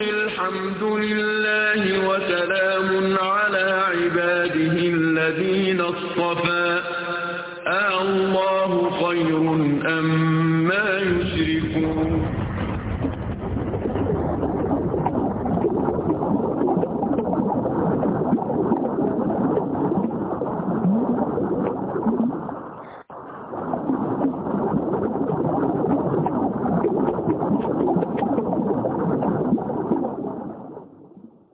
الحمد لله وسلام على عباده الذين اصطفى. الله خير أم